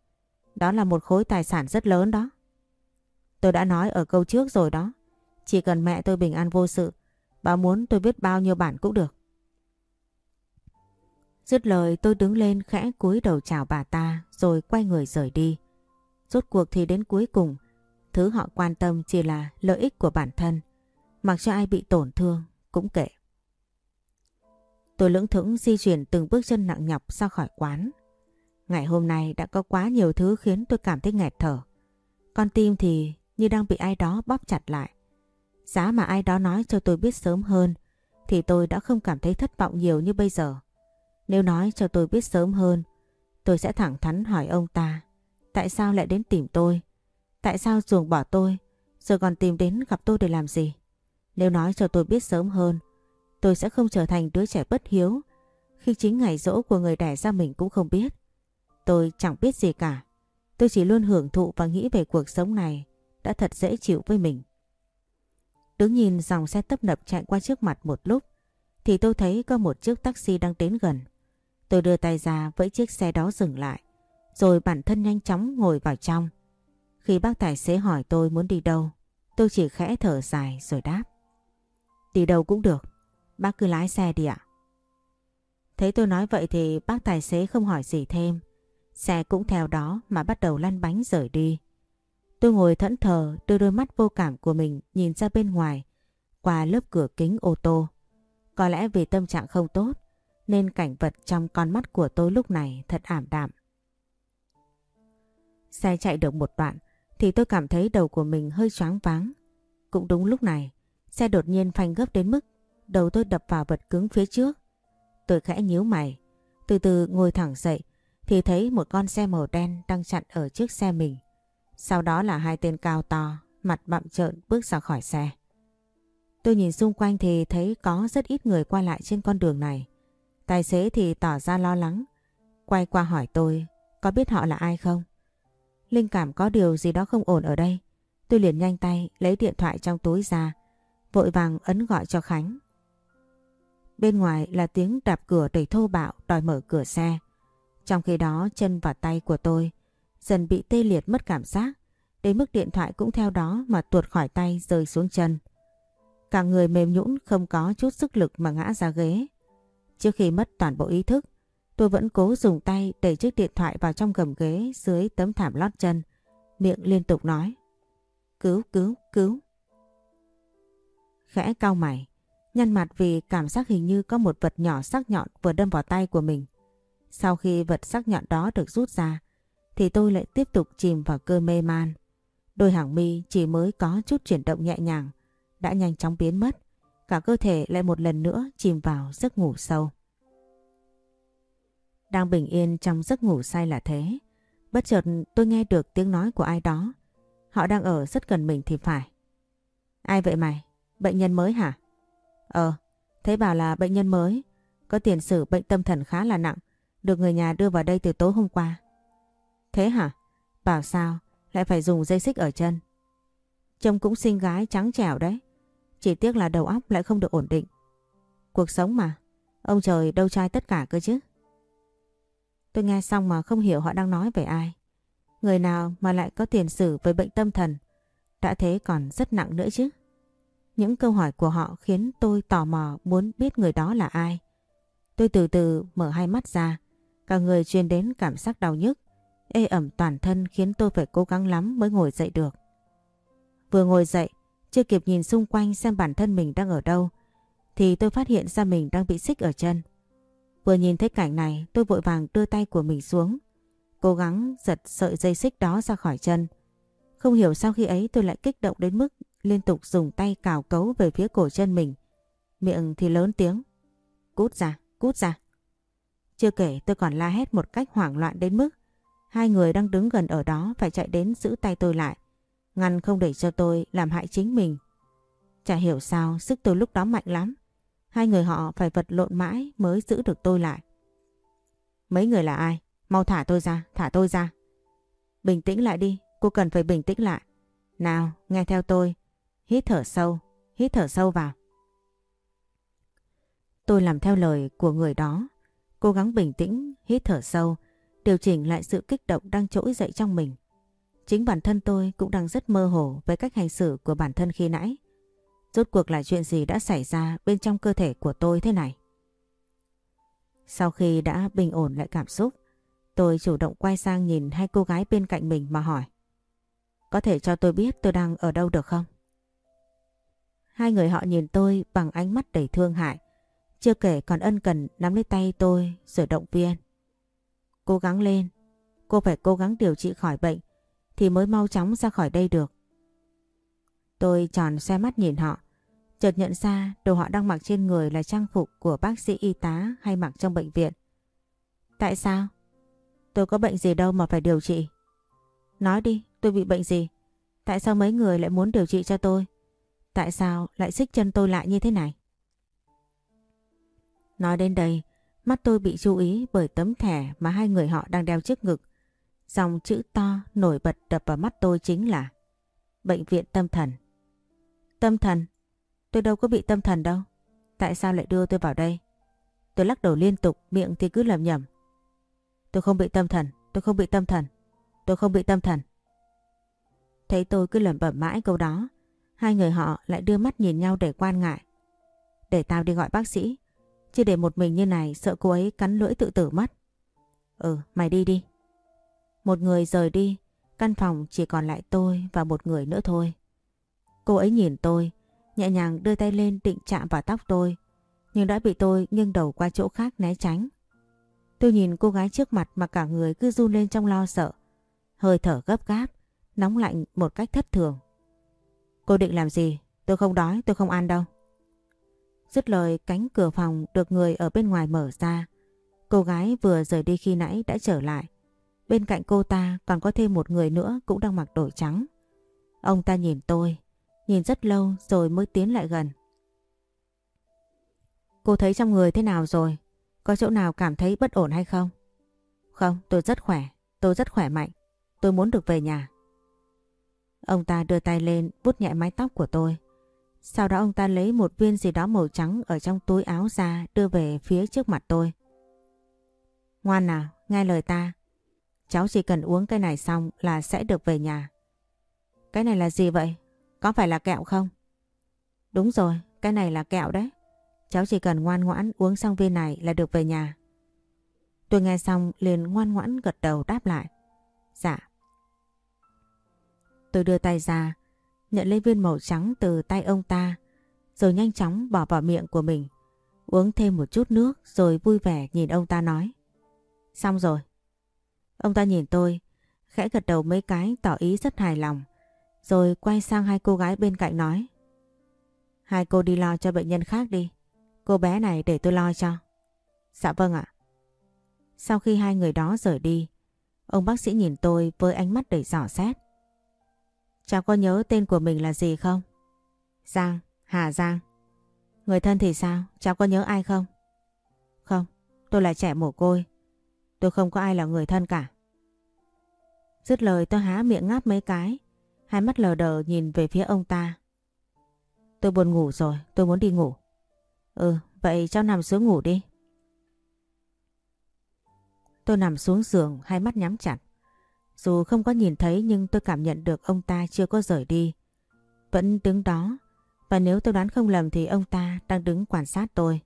Đó là một khối tài sản rất lớn đó. Tôi đã nói ở câu trước rồi đó. Chỉ cần mẹ tôi bình an vô sự, bà muốn tôi viết bao nhiêu bản cũng được. Dứt lời tôi đứng lên khẽ cúi đầu chào bà ta rồi quay người rời đi. Rốt cuộc thì đến cuối cùng, thứ họ quan tâm chỉ là lợi ích của bản thân. Mặc cho ai bị tổn thương cũng kệ. Tôi lưỡng thững di chuyển từng bước chân nặng nhọc ra khỏi quán. Ngày hôm nay đã có quá nhiều thứ khiến tôi cảm thấy nghẹt thở. Con tim thì như đang bị ai đó bóp chặt lại. Giá mà ai đó nói cho tôi biết sớm hơn thì tôi đã không cảm thấy thất vọng nhiều như bây giờ. Nếu nói cho tôi biết sớm hơn, tôi sẽ thẳng thắn hỏi ông ta tại sao lại đến tìm tôi, tại sao ruồng bỏ tôi, rồi còn tìm đến gặp tôi để làm gì. Nếu nói cho tôi biết sớm hơn, tôi sẽ không trở thành đứa trẻ bất hiếu khi chính ngày rỗ của người đẻ ra mình cũng không biết. Tôi chẳng biết gì cả. Tôi chỉ luôn hưởng thụ và nghĩ về cuộc sống này đã thật dễ chịu với mình. Đứng nhìn dòng xe tấp nập chạy qua trước mặt một lúc thì tôi thấy có một chiếc taxi đang đến gần. Tôi đưa tay ra với chiếc xe đó dừng lại rồi bản thân nhanh chóng ngồi vào trong. Khi bác tài xế hỏi tôi muốn đi đâu tôi chỉ khẽ thở dài rồi đáp. Đi đâu cũng được, bác cứ lái xe đi ạ. Thấy tôi nói vậy thì bác tài xế không hỏi gì thêm. Xe cũng theo đó mà bắt đầu lăn bánh rời đi. Tôi ngồi thẫn thờ đưa đôi mắt vô cảm của mình nhìn ra bên ngoài qua lớp cửa kính ô tô. Có lẽ vì tâm trạng không tốt nên cảnh vật trong con mắt của tôi lúc này thật ảm đạm. Xe chạy được một đoạn thì tôi cảm thấy đầu của mình hơi choáng váng. Cũng đúng lúc này, xe đột nhiên phanh gấp đến mức đầu tôi đập vào vật cứng phía trước. Tôi khẽ nhíu mày, từ từ ngồi thẳng dậy thì thấy một con xe màu đen đang chặn ở trước xe mình. Sau đó là hai tên cao to, mặt bặm trợn bước ra khỏi xe. Tôi nhìn xung quanh thì thấy có rất ít người qua lại trên con đường này. Tài xế thì tỏ ra lo lắng, quay qua hỏi tôi có biết họ là ai không? Linh cảm có điều gì đó không ổn ở đây. Tôi liền nhanh tay lấy điện thoại trong túi ra, vội vàng ấn gọi cho Khánh. Bên ngoài là tiếng đạp cửa đầy thô bạo đòi mở cửa xe. Trong khi đó chân và tay của tôi dần bị tê liệt mất cảm giác, đến mức điện thoại cũng theo đó mà tuột khỏi tay rơi xuống chân. Cả người mềm nhũn không có chút sức lực mà ngã ra ghế. Trước khi mất toàn bộ ý thức, tôi vẫn cố dùng tay đẩy chiếc điện thoại vào trong gầm ghế dưới tấm thảm lót chân, miệng liên tục nói. Cứu, cứu, cứu. Khẽ cau mày, nhăn mặt vì cảm giác hình như có một vật nhỏ sắc nhọn vừa đâm vào tay của mình. Sau khi vật sắc nhọn đó được rút ra, thì tôi lại tiếp tục chìm vào cơn mê man. Đôi hàng mi chỉ mới có chút chuyển động nhẹ nhàng, đã nhanh chóng biến mất. Cả cơ thể lại một lần nữa chìm vào giấc ngủ sâu. Đang bình yên trong giấc ngủ say là thế. Bất chợt tôi nghe được tiếng nói của ai đó. Họ đang ở rất gần mình thì phải. Ai vậy mày? Bệnh nhân mới hả? Ờ, thấy bảo là bệnh nhân mới. Có tiền sử bệnh tâm thần khá là nặng. Được người nhà đưa vào đây từ tối hôm qua. Thế hả? Bảo sao? Lại phải dùng dây xích ở chân. Trông cũng xinh gái, trắng trẻo đấy. Chỉ tiếc là đầu óc lại không được ổn định. Cuộc sống mà. Ông trời đâu trai tất cả cơ chứ. Tôi nghe xong mà không hiểu họ đang nói về ai. Người nào mà lại có tiền sử với bệnh tâm thần. Đã thế còn rất nặng nữa chứ. Những câu hỏi của họ khiến tôi tò mò muốn biết người đó là ai. Tôi từ từ mở hai mắt ra. Cả người truyền đến cảm giác đau nhức. Ê ẩm toàn thân khiến tôi phải cố gắng lắm mới ngồi dậy được. Vừa ngồi dậy, chưa kịp nhìn xung quanh xem bản thân mình đang ở đâu, thì tôi phát hiện ra mình đang bị xích ở chân. Vừa nhìn thấy cảnh này tôi vội vàng đưa tay của mình xuống. Cố gắng giật sợi dây xích đó ra khỏi chân. Không hiểu sao khi ấy tôi lại kích động đến mức liên tục dùng tay cào cấu về phía cổ chân mình. Miệng thì lớn tiếng. Cút ra, cút ra. Chưa kể tôi còn la hét một cách hoảng loạn đến mức hai người đang đứng gần ở đó phải chạy đến giữ tay tôi lại. Ngăn không để cho tôi làm hại chính mình. Chả hiểu sao sức tôi lúc đó mạnh lắm. Hai người họ phải vật lộn mãi mới giữ được tôi lại. Mấy người là ai? Mau thả tôi ra, thả tôi ra. Bình tĩnh lại đi, cô cần phải bình tĩnh lại. Nào, nghe theo tôi. Hít thở sâu, hít thở sâu vào. Tôi làm theo lời của người đó. Cố gắng bình tĩnh, hít thở sâu, điều chỉnh lại sự kích động đang trỗi dậy trong mình. Chính bản thân tôi cũng đang rất mơ hồ với cách hành xử của bản thân khi nãy. Rốt cuộc là chuyện gì đã xảy ra bên trong cơ thể của tôi thế này? Sau khi đã bình ổn lại cảm xúc, tôi chủ động quay sang nhìn hai cô gái bên cạnh mình mà hỏi. Có thể cho tôi biết tôi đang ở đâu được không? Hai người họ nhìn tôi bằng ánh mắt đầy thương hại. Chưa kể còn ân cần nắm lấy tay tôi rồi động viên. Cố gắng lên, cô phải cố gắng điều trị khỏi bệnh thì mới mau chóng ra khỏi đây được. Tôi tròn xe mắt nhìn họ, chợt nhận ra đồ họ đang mặc trên người là trang phục của bác sĩ y tá hay mặc trong bệnh viện. Tại sao? Tôi có bệnh gì đâu mà phải điều trị. Nói đi, tôi bị bệnh gì? Tại sao mấy người lại muốn điều trị cho tôi? Tại sao lại xích chân tôi lại như thế này? Nói đến đây, Mắt tôi bị chú ý bởi tấm thẻ mà hai người họ đang đeo trước ngực. Dòng chữ to nổi bật đập vào mắt tôi chính là Bệnh viện tâm thần. Tâm thần? Tôi đâu có bị tâm thần đâu. Tại sao lại đưa tôi vào đây? Tôi lắc đầu liên tục, miệng thì cứ lầm nhầm. Tôi không bị tâm thần, tôi không bị tâm thần, tôi không bị tâm thần. Thấy tôi cứ lẩm bẩm mãi câu đó, hai người họ lại đưa mắt nhìn nhau để quan ngại. Để tao đi gọi bác sĩ, chứ để một mình như này sợ cô ấy cắn lưỡi tự tử mất. Ừ, mày đi đi. Một người rời đi, căn phòng chỉ còn lại tôi và một người nữa thôi. Cô ấy nhìn tôi, nhẹ nhàng đưa tay lên định chạm vào tóc tôi, nhưng đã bị tôi nghiêng đầu qua chỗ khác né tránh. Tôi nhìn cô gái trước mặt mà cả người cứ run lên trong lo sợ, hơi thở gấp gáp, nóng lạnh một cách thất thường. Cô định làm gì? Tôi không đói, tôi không ăn đâu. Dứt lời cánh cửa phòng được người ở bên ngoài mở ra. Cô gái vừa rời đi khi nãy đã trở lại. Bên cạnh cô ta còn có thêm một người nữa cũng đang mặc đồ trắng. Ông ta nhìn tôi, nhìn rất lâu rồi mới tiến lại gần. Cô thấy trong người thế nào rồi? Có chỗ nào cảm thấy bất ổn hay không? Không, tôi rất khỏe, tôi rất khỏe mạnh. Tôi muốn được về nhà. Ông ta đưa tay lên vuốt nhẹ mái tóc của tôi. Sau đó ông ta lấy một viên gì đó màu trắng ở trong túi áo ra đưa về phía trước mặt tôi. Ngoan nào, nghe lời ta. Cháu chỉ cần uống cái này xong là sẽ được về nhà. Cái này là gì vậy? Có phải là kẹo không? Đúng rồi, cái này là kẹo đấy. Cháu chỉ cần ngoan ngoãn uống xong viên này là được về nhà. Tôi nghe xong liền ngoan ngoãn gật đầu đáp lại. Dạ. Tôi đưa tay ra, nhận lấy viên màu trắng từ tay ông ta, rồi nhanh chóng bỏ vào miệng của mình. Uống thêm một chút nước rồi vui vẻ nhìn ông ta nói. Xong rồi. Ông ta nhìn tôi, khẽ gật đầu mấy cái tỏ ý rất hài lòng, rồi quay sang hai cô gái bên cạnh nói. Hai cô đi lo cho bệnh nhân khác đi. Cô bé này để tôi lo cho. Dạ vâng ạ. Sau khi hai người đó rời đi, ông bác sĩ nhìn tôi với ánh mắt đầy dò xét. Cháu có nhớ tên của mình là gì không? Giang, Hà Giang. Người thân thì sao? Cháu có nhớ ai không? Không, tôi là trẻ mồ côi. Tôi không có ai là người thân cả. Dứt lời tôi há miệng ngáp mấy cái. Hai mắt lờ đờ nhìn về phía ông ta. Tôi buồn ngủ rồi, tôi muốn đi ngủ. Ừ, vậy cháu nằm xuống ngủ đi. Tôi nằm xuống giường, hai mắt nhắm chặt. Dù không có nhìn thấy nhưng tôi cảm nhận được ông ta chưa có rời đi. Vẫn đứng đó, và nếu tôi đoán không lầm thì ông ta đang đứng quan sát tôi.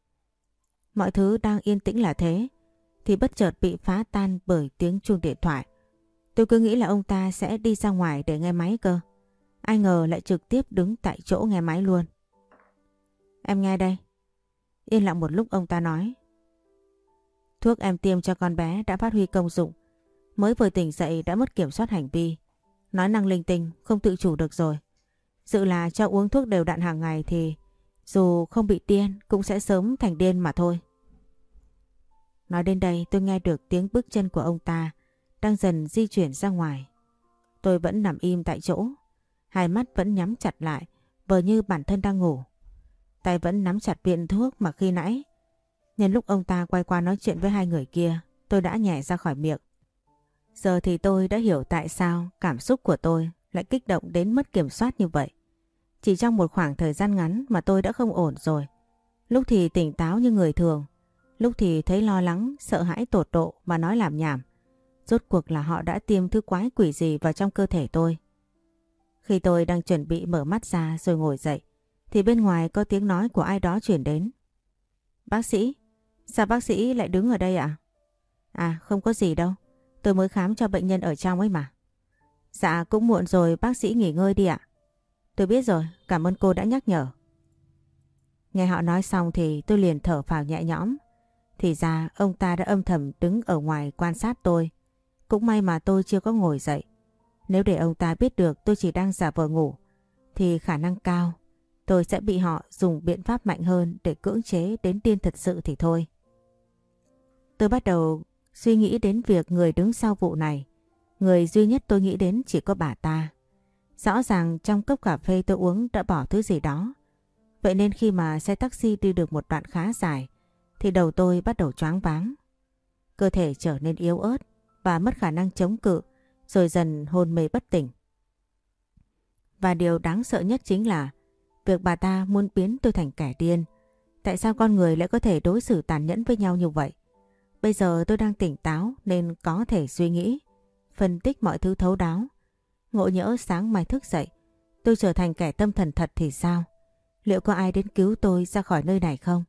Mọi thứ đang yên tĩnh là thế, thì bất chợt bị phá tan bởi tiếng chuông điện thoại. Tôi cứ nghĩ là ông ta sẽ đi ra ngoài để nghe máy cơ. Ai ngờ lại trực tiếp đứng tại chỗ nghe máy luôn. Em nghe đây. Yên lặng một lúc ông ta nói. Thuốc em tiêm cho con bé đã phát huy công dụng. Mới vừa tỉnh dậy đã mất kiểm soát hành vi. Nói năng linh tinh, không tự chủ được rồi. Dự là cho uống thuốc đều đặn hàng ngày thì dù không bị điên cũng sẽ sớm thành điên mà thôi. Nói đến đây tôi nghe được tiếng bước chân của ông ta đang dần di chuyển ra ngoài. Tôi vẫn nằm im tại chỗ, hai mắt vẫn nhắm chặt lại, vờ như bản thân đang ngủ. Tay vẫn nắm chặt viện thuốc mà khi nãy. Nhân lúc ông ta quay qua nói chuyện với hai người kia, tôi đã nhảy ra khỏi miệng. Giờ thì tôi đã hiểu tại sao cảm xúc của tôi lại kích động đến mất kiểm soát như vậy. Chỉ trong một khoảng thời gian ngắn mà tôi đã không ổn rồi. Lúc thì tỉnh táo như người thường, lúc thì thấy lo lắng, sợ hãi tột độ mà nói làm nhảm. Rốt cuộc là họ đã tiêm thứ quái quỷ gì vào trong cơ thể tôi. Khi tôi đang chuẩn bị mở mắt ra rồi ngồi dậy, thì bên ngoài có tiếng nói của ai đó chuyển đến. Bác sĩ? Sao bác sĩ lại đứng ở đây ạ? À? à không có gì đâu. Tôi mới khám cho bệnh nhân ở trong ấy mà. Dạ cũng muộn rồi bác sĩ nghỉ ngơi đi ạ. Tôi biết rồi, cảm ơn cô đã nhắc nhở. Nghe họ nói xong thì tôi liền thở phào nhẹ nhõm. Thì ra ông ta đã âm thầm đứng ở ngoài quan sát tôi. Cũng may mà tôi chưa có ngồi dậy. Nếu để ông ta biết được tôi chỉ đang giả vờ ngủ thì khả năng cao tôi sẽ bị họ dùng biện pháp mạnh hơn để cưỡng chế đến điên thật sự thì thôi. Tôi bắt đầu suy nghĩ đến việc người đứng sau vụ này. Người duy nhất tôi nghĩ đến chỉ có bà ta. Rõ ràng trong cốc cà phê tôi uống đã bỏ thứ gì đó. Vậy nên khi mà xe taxi đi được một đoạn khá dài, thì đầu tôi bắt đầu choáng váng. Cơ thể trở nên yếu ớt và mất khả năng chống cự, rồi dần hôn mê bất tỉnh. Và điều đáng sợ nhất chính là việc bà ta muốn biến tôi thành kẻ điên. Tại sao con người lại có thể đối xử tàn nhẫn với nhau như vậy? Bây giờ tôi đang tỉnh táo nên có thể suy nghĩ, phân tích mọi thứ thấu đáo. Ngộ nhỡ sáng mai thức dậy, tôi trở thành kẻ tâm thần thật thì sao? Liệu có ai đến cứu tôi ra khỏi nơi này không?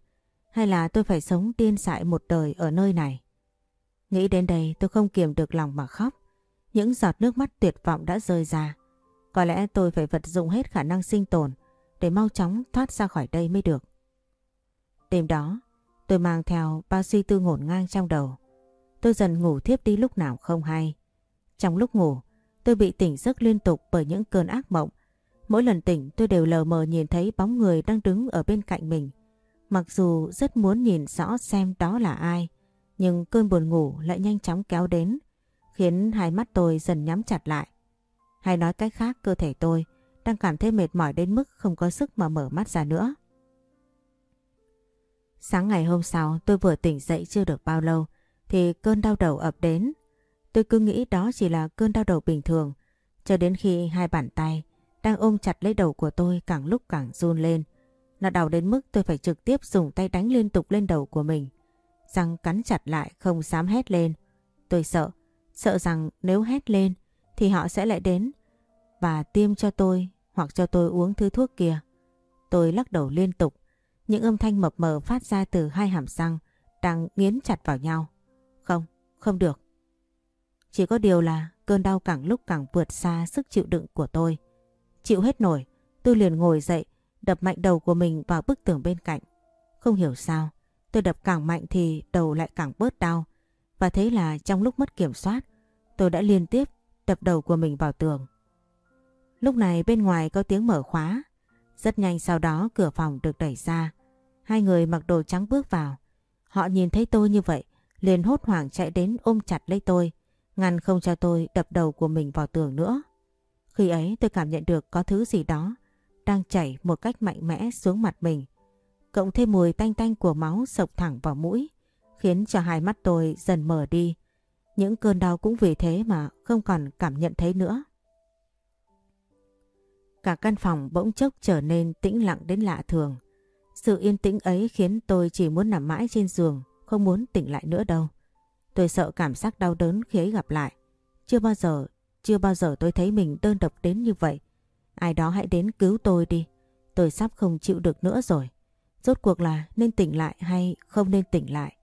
Hay là tôi phải sống điên dại một đời ở nơi này? Nghĩ đến đây tôi không kiềm được lòng mà khóc. Những giọt nước mắt tuyệt vọng đã rơi ra. Có lẽ tôi phải vật dụng hết khả năng sinh tồn để mau chóng thoát ra khỏi đây mới được. Đêm đó, tôi mang theo bao suy tư ngổn ngang trong đầu. Tôi dần ngủ thiếp đi lúc nào không hay. Trong lúc ngủ, tôi bị tỉnh giấc liên tục bởi những cơn ác mộng. Mỗi lần tỉnh tôi đều lờ mờ nhìn thấy bóng người đang đứng ở bên cạnh mình. Mặc dù rất muốn nhìn rõ xem đó là ai, nhưng cơn buồn ngủ lại nhanh chóng kéo đến, khiến hai mắt tôi dần nhắm chặt lại. Hay nói cách khác cơ thể tôi đang cảm thấy mệt mỏi đến mức không có sức mà mở mắt ra nữa. Sáng ngày hôm sau tôi vừa tỉnh dậy chưa được bao lâu thì cơn đau đầu ập đến. Tôi cứ nghĩ đó chỉ là cơn đau đầu bình thường cho đến khi hai bàn tay đang ôm chặt lấy đầu của tôi càng lúc càng run lên. Nó đau đến mức tôi phải trực tiếp dùng tay đánh liên tục lên đầu của mình. Răng cắn chặt lại không dám hét lên. Tôi sợ, sợ rằng nếu hét lên thì họ sẽ lại đến và tiêm cho tôi hoặc cho tôi uống thứ thuốc kia. Tôi lắc đầu liên tục, những âm thanh mập mờ phát ra từ hai hàm răng đang nghiến chặt vào nhau. Không, không được. Chỉ có điều là cơn đau càng lúc càng vượt xa sức chịu đựng của tôi. Chịu hết nổi, tôi liền ngồi dậy, đập mạnh đầu của mình vào bức tường bên cạnh. Không hiểu sao, tôi đập càng mạnh thì đầu lại càng bớt đau. Và thế là trong lúc mất kiểm soát, tôi đã liên tiếp đập đầu của mình vào tường. Lúc này bên ngoài có tiếng mở khóa. Rất nhanh sau đó cửa phòng được đẩy ra. Hai người mặc đồ trắng bước vào. Họ nhìn thấy tôi như vậy, liền hốt hoảng chạy đến ôm chặt lấy tôi, ngăn không cho tôi đập đầu của mình vào tường nữa. Khi ấy tôi cảm nhận được có thứ gì đó đang chảy một cách mạnh mẽ xuống mặt mình. Cộng thêm mùi tanh tanh của máu sộc thẳng vào mũi, khiến cho hai mắt tôi dần mở đi. Những cơn đau cũng vì thế mà không còn cảm nhận thấy nữa. Cả căn phòng bỗng chốc trở nên tĩnh lặng đến lạ thường. Sự yên tĩnh ấy khiến tôi chỉ muốn nằm mãi trên giường, không muốn tỉnh lại nữa đâu. Tôi sợ cảm giác đau đớn khi ấy gặp lại. Chưa bao giờ, chưa bao giờ tôi thấy mình đơn độc đến như vậy. Ai đó hãy đến cứu tôi đi. Tôi sắp không chịu được nữa rồi. Rốt cuộc là nên tỉnh lại hay không nên tỉnh lại.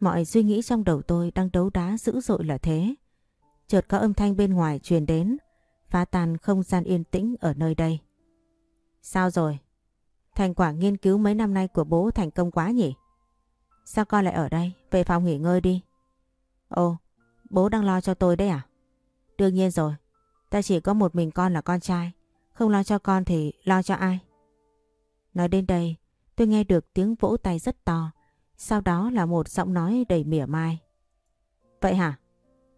Mọi suy nghĩ trong đầu tôi đang đấu đá dữ dội là thế. Chợt có âm thanh bên ngoài truyền đến phá tan không gian yên tĩnh ở nơi đây. Sao rồi? Thành quả nghiên cứu mấy năm nay của bố thành công quá nhỉ? Sao con lại ở đây? Về phòng nghỉ ngơi đi. Ồ, bố đang lo cho tôi đấy à? Đương nhiên rồi, ta chỉ có một mình con là con trai. Không lo cho con thì lo cho ai? Nói đến đây, tôi nghe được tiếng vỗ tay rất to. Sau đó là một giọng nói đầy mỉa mai. Vậy hả?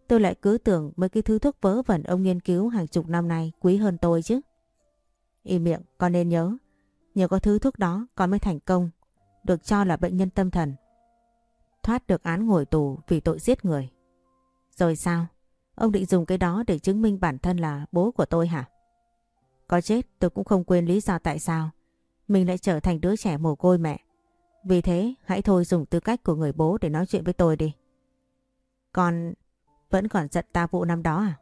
Tôi lại cứ tưởng mấy cái thứ thuốc vớ vẩn ông nghiên cứu hàng chục năm nay quý hơn tôi chứ. Im miệng, con nên nhớ. Nhờ có thứ thuốc đó, con mới thành công. Được cho là bệnh nhân tâm thần. Thoát được án ngồi tù vì tội giết người. Rồi sao? Ông định dùng cái đó để chứng minh bản thân là bố của tôi hả? Có chết, tôi cũng không quên lý do tại sao. Mình lại trở thành đứa trẻ mồ côi mẹ. Vì thế, hãy thôi dùng tư cách của người bố để nói chuyện với tôi đi. Con vẫn còn giận ta vụ năm đó à?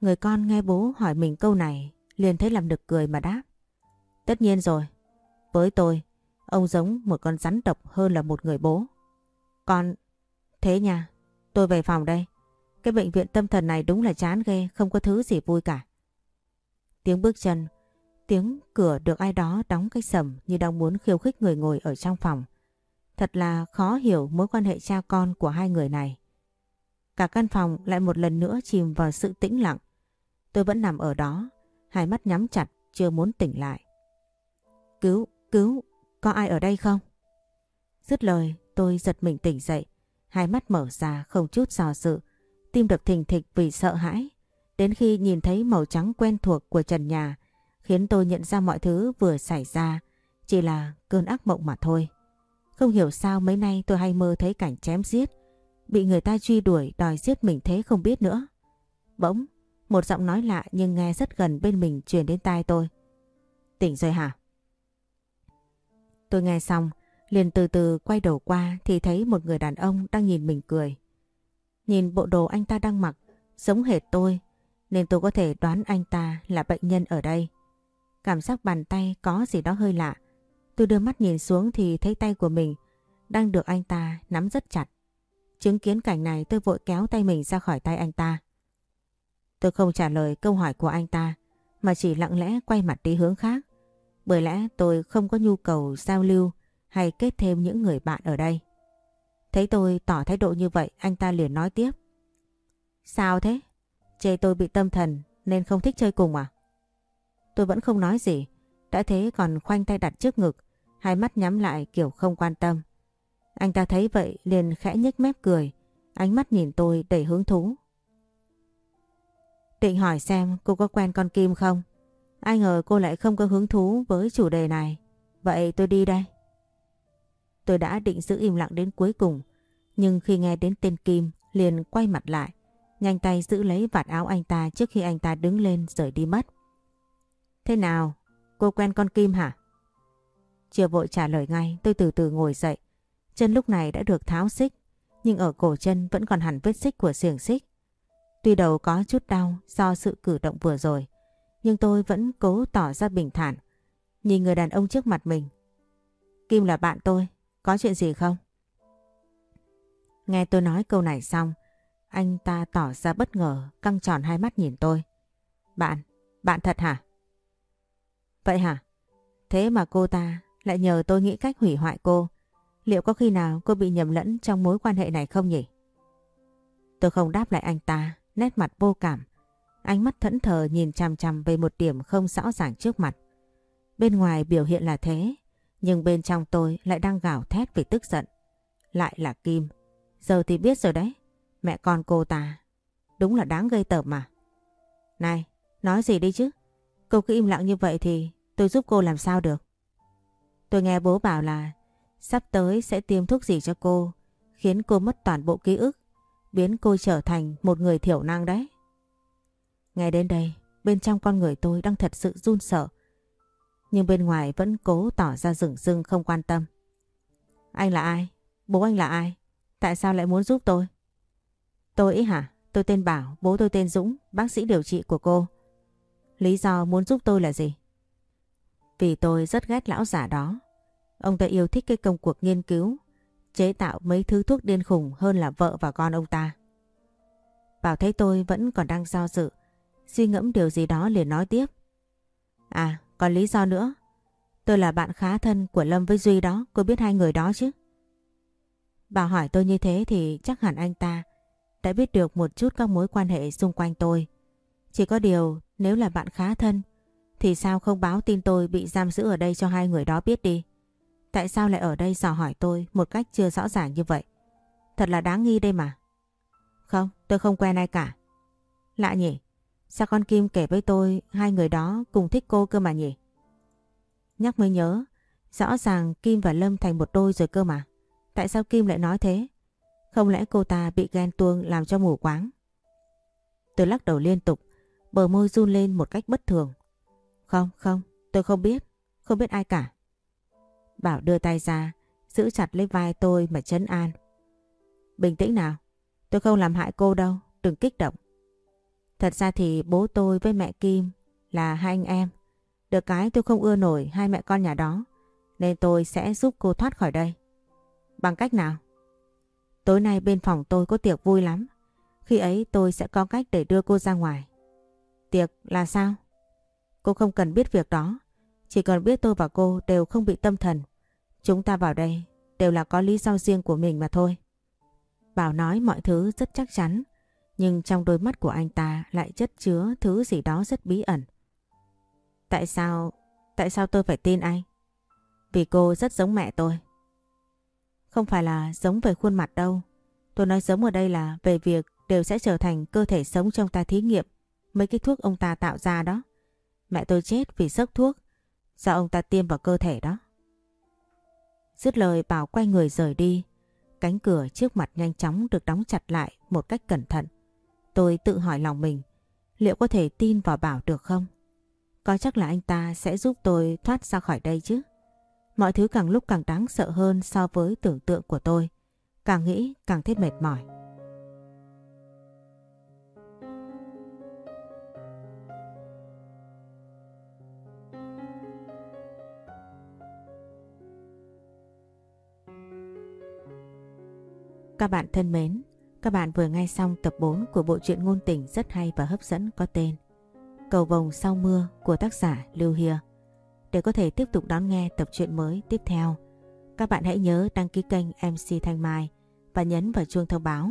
Người con nghe bố hỏi mình câu này, liền thấy làm được cười mà đáp. Tất nhiên rồi. Với tôi, ông giống một con rắn độc hơn là một người bố. Con... Thế nha, tôi về phòng đây. Cái bệnh viện tâm thần này đúng là chán ghê, không có thứ gì vui cả. Tiếng bước chân, tiếng cửa được ai đó đóng cách sầm như đang muốn khiêu khích người ngồi ở trong phòng. Thật là khó hiểu mối quan hệ cha con của hai người này. Cả căn phòng lại một lần nữa chìm vào sự tĩnh lặng. Tôi vẫn nằm ở đó, hai mắt nhắm chặt, chưa muốn tỉnh lại. Cứu, cứu, có ai ở đây không? Dứt lời, tôi giật mình tỉnh dậy, hai mắt mở ra không chút dò dự, tim đập thình thịch vì sợ hãi. Đến khi nhìn thấy màu trắng quen thuộc của trần nhà, khiến tôi nhận ra mọi thứ vừa xảy ra chỉ là cơn ác mộng mà thôi. Không hiểu sao mấy nay tôi hay mơ thấy cảnh chém giết. Bị người ta truy đuổi đòi giết mình thế không biết nữa. Bỗng, một giọng nói lạ nhưng nghe rất gần bên mình truyền đến tai tôi. Tỉnh rồi hả? Tôi nghe xong, liền từ từ quay đầu qua thì thấy một người đàn ông đang nhìn mình cười. Nhìn bộ đồ anh ta đang mặc giống hệt tôi nên tôi có thể đoán anh ta là bệnh nhân ở đây. Cảm giác bàn tay có gì đó hơi lạ. Tôi đưa mắt nhìn xuống thì thấy tay của mình đang được anh ta nắm rất chặt. Chứng kiến cảnh này tôi vội kéo tay mình ra khỏi tay anh ta. Tôi không trả lời câu hỏi của anh ta mà chỉ lặng lẽ quay mặt đi hướng khác. Bởi lẽ tôi không có nhu cầu giao lưu hay kết thêm những người bạn ở đây. Thấy tôi tỏ thái độ như vậy anh ta liền nói tiếp. Sao thế? Chê tôi bị tâm thần nên không thích chơi cùng à? Tôi vẫn không nói gì. Đã thế còn khoanh tay đặt trước ngực, hai mắt nhắm lại kiểu không quan tâm. Anh ta thấy vậy liền khẽ nhếch mép cười, ánh mắt nhìn tôi đầy hứng thú. Định hỏi xem cô có quen con Kim không? Ai ngờ cô lại không có hứng thú với chủ đề này. Vậy tôi đi đây. Tôi đã định giữ im lặng đến cuối cùng, nhưng khi nghe đến tên Kim liền quay mặt lại, nhanh tay giữ lấy vạt áo anh ta trước khi anh ta đứng lên rời đi mất. Thế nào? Cô quen con Kim hả? Chưa vội trả lời ngay, tôi từ từ ngồi dậy. Chân lúc này đã được tháo xích, nhưng ở cổ chân vẫn còn hẳn vết xích của xiềng xích. Tuy đầu có chút đau do sự cử động vừa rồi, nhưng tôi vẫn cố tỏ ra bình thản. Nhìn người đàn ông trước mặt mình. Kim là bạn tôi, có chuyện gì không? Nghe tôi nói câu này xong, anh ta tỏ ra bất ngờ, căng tròn hai mắt nhìn tôi. Bạn, bạn thật hả? Vậy hả? Thế mà cô ta lại nhờ tôi nghĩ cách hủy hoại cô. Liệu có khi nào cô bị nhầm lẫn trong mối quan hệ này không nhỉ? Tôi không đáp lại anh ta, nét mặt vô cảm. Ánh mắt thẫn thờ nhìn chằm chằm về một điểm không rõ ràng trước mặt. Bên ngoài biểu hiện là thế, nhưng bên trong tôi lại đang gào thét vì tức giận. Lại là Kim. Giờ thì biết rồi đấy. Mẹ con cô ta. Đúng là đáng gây tởm mà. Này, nói gì đi chứ? Cô cứ im lặng như vậy thì tôi giúp cô làm sao được? Tôi nghe bố bảo là sắp tới sẽ tiêm thuốc gì cho cô, khiến cô mất toàn bộ ký ức, biến cô trở thành một người thiểu năng đấy. Nghe đến đây, bên trong con người tôi đang thật sự run sợ. Nhưng bên ngoài vẫn cố tỏ ra rừng rưng không quan tâm. Anh là ai? Bố anh là ai? Tại sao lại muốn giúp tôi? Tôi ý hả? Tôi tên Bảo, bố tôi tên Dũng, bác sĩ điều trị của cô. Lý do muốn giúp tôi là gì? Vì tôi rất ghét lão giả đó. Ông ta yêu thích cái công cuộc nghiên cứu, chế tạo mấy thứ thuốc điên khùng hơn là vợ và con ông ta. Bảo thấy tôi vẫn còn đang do dự, suy ngẫm điều gì đó liền nói tiếp. À, còn lý do nữa. Tôi là bạn khá thân của Lâm với Duy đó, cô biết hai người đó chứ? Bảo hỏi tôi như thế thì chắc hẳn anh ta đã biết được một chút các mối quan hệ xung quanh tôi. Chỉ có điều nếu là bạn khá thân thì sao không báo tin tôi bị giam giữ ở đây cho hai người đó biết đi. Tại sao lại ở đây dò hỏi tôi một cách chưa rõ ràng như vậy? Thật là đáng nghi đây mà. Không, tôi không quen ai cả. Lạ nhỉ? Sao con Kim kể với tôi hai người đó cùng thích cô cơ mà nhỉ? Nhắc mới nhớ, rõ ràng Kim và Lâm thành một đôi rồi cơ mà. Tại sao Kim lại nói thế? Không lẽ cô ta bị ghen tuông làm cho mù quáng? Tôi lắc đầu liên tục, bờ môi run lên một cách bất thường. Không, không, tôi không biết, không biết ai cả. Bảo đưa tay ra, giữ chặt lấy vai tôi mà chấn an. Bình tĩnh nào, tôi không làm hại cô đâu, đừng kích động. Thật ra thì bố tôi với mẹ Kim là hai anh em. Được cái tôi không ưa nổi hai mẹ con nhà đó, nên tôi sẽ giúp cô thoát khỏi đây. Bằng cách nào? Tối nay bên phòng tôi có tiệc vui lắm. Khi ấy tôi sẽ có cách để đưa cô ra ngoài. Tiệc là sao? Cô không cần biết việc đó. Chỉ cần biết tôi và cô đều không bị tâm thần. Chúng ta vào đây đều là có lý do riêng của mình mà thôi. Bảo nói mọi thứ rất chắc chắn. Nhưng trong đôi mắt của anh ta lại chất chứa thứ gì đó rất bí ẩn. Tại sao, tại sao tôi phải tin anh? Vì cô rất giống mẹ tôi. Không phải là giống về khuôn mặt đâu. Tôi nói giống ở đây là về việc đều sẽ trở thành cơ thể sống trong ta thí nghiệm mấy cái thuốc ông ta tạo ra đó. Mẹ tôi chết vì sốc thuốc do ông ta tiêm vào cơ thể đó. Dứt lời Bảo quay người rời đi. Cánh cửa trước mặt nhanh chóng được đóng chặt lại một cách cẩn thận. Tôi tự hỏi lòng mình, liệu có thể tin vào Bảo được không? Có chắc là anh ta sẽ giúp tôi thoát ra khỏi đây chứ? Mọi thứ càng lúc càng đáng sợ hơn so với tưởng tượng của tôi. Càng nghĩ càng thấy mệt mỏi. Các bạn thân mến, các bạn vừa nghe xong tập 4 của bộ truyện ngôn tình rất hay và hấp dẫn có tên Cầu vồng sau mưa của tác giả Lưu Hia. Để có thể tiếp tục đón nghe tập truyện mới tiếp theo, các bạn hãy nhớ đăng ký kênh MC Thanh Mai và nhấn vào chuông thông báo,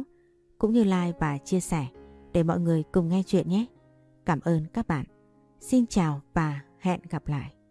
cũng như like và chia sẻ để mọi người cùng nghe chuyện nhé. Cảm ơn các bạn. Xin chào và hẹn gặp lại.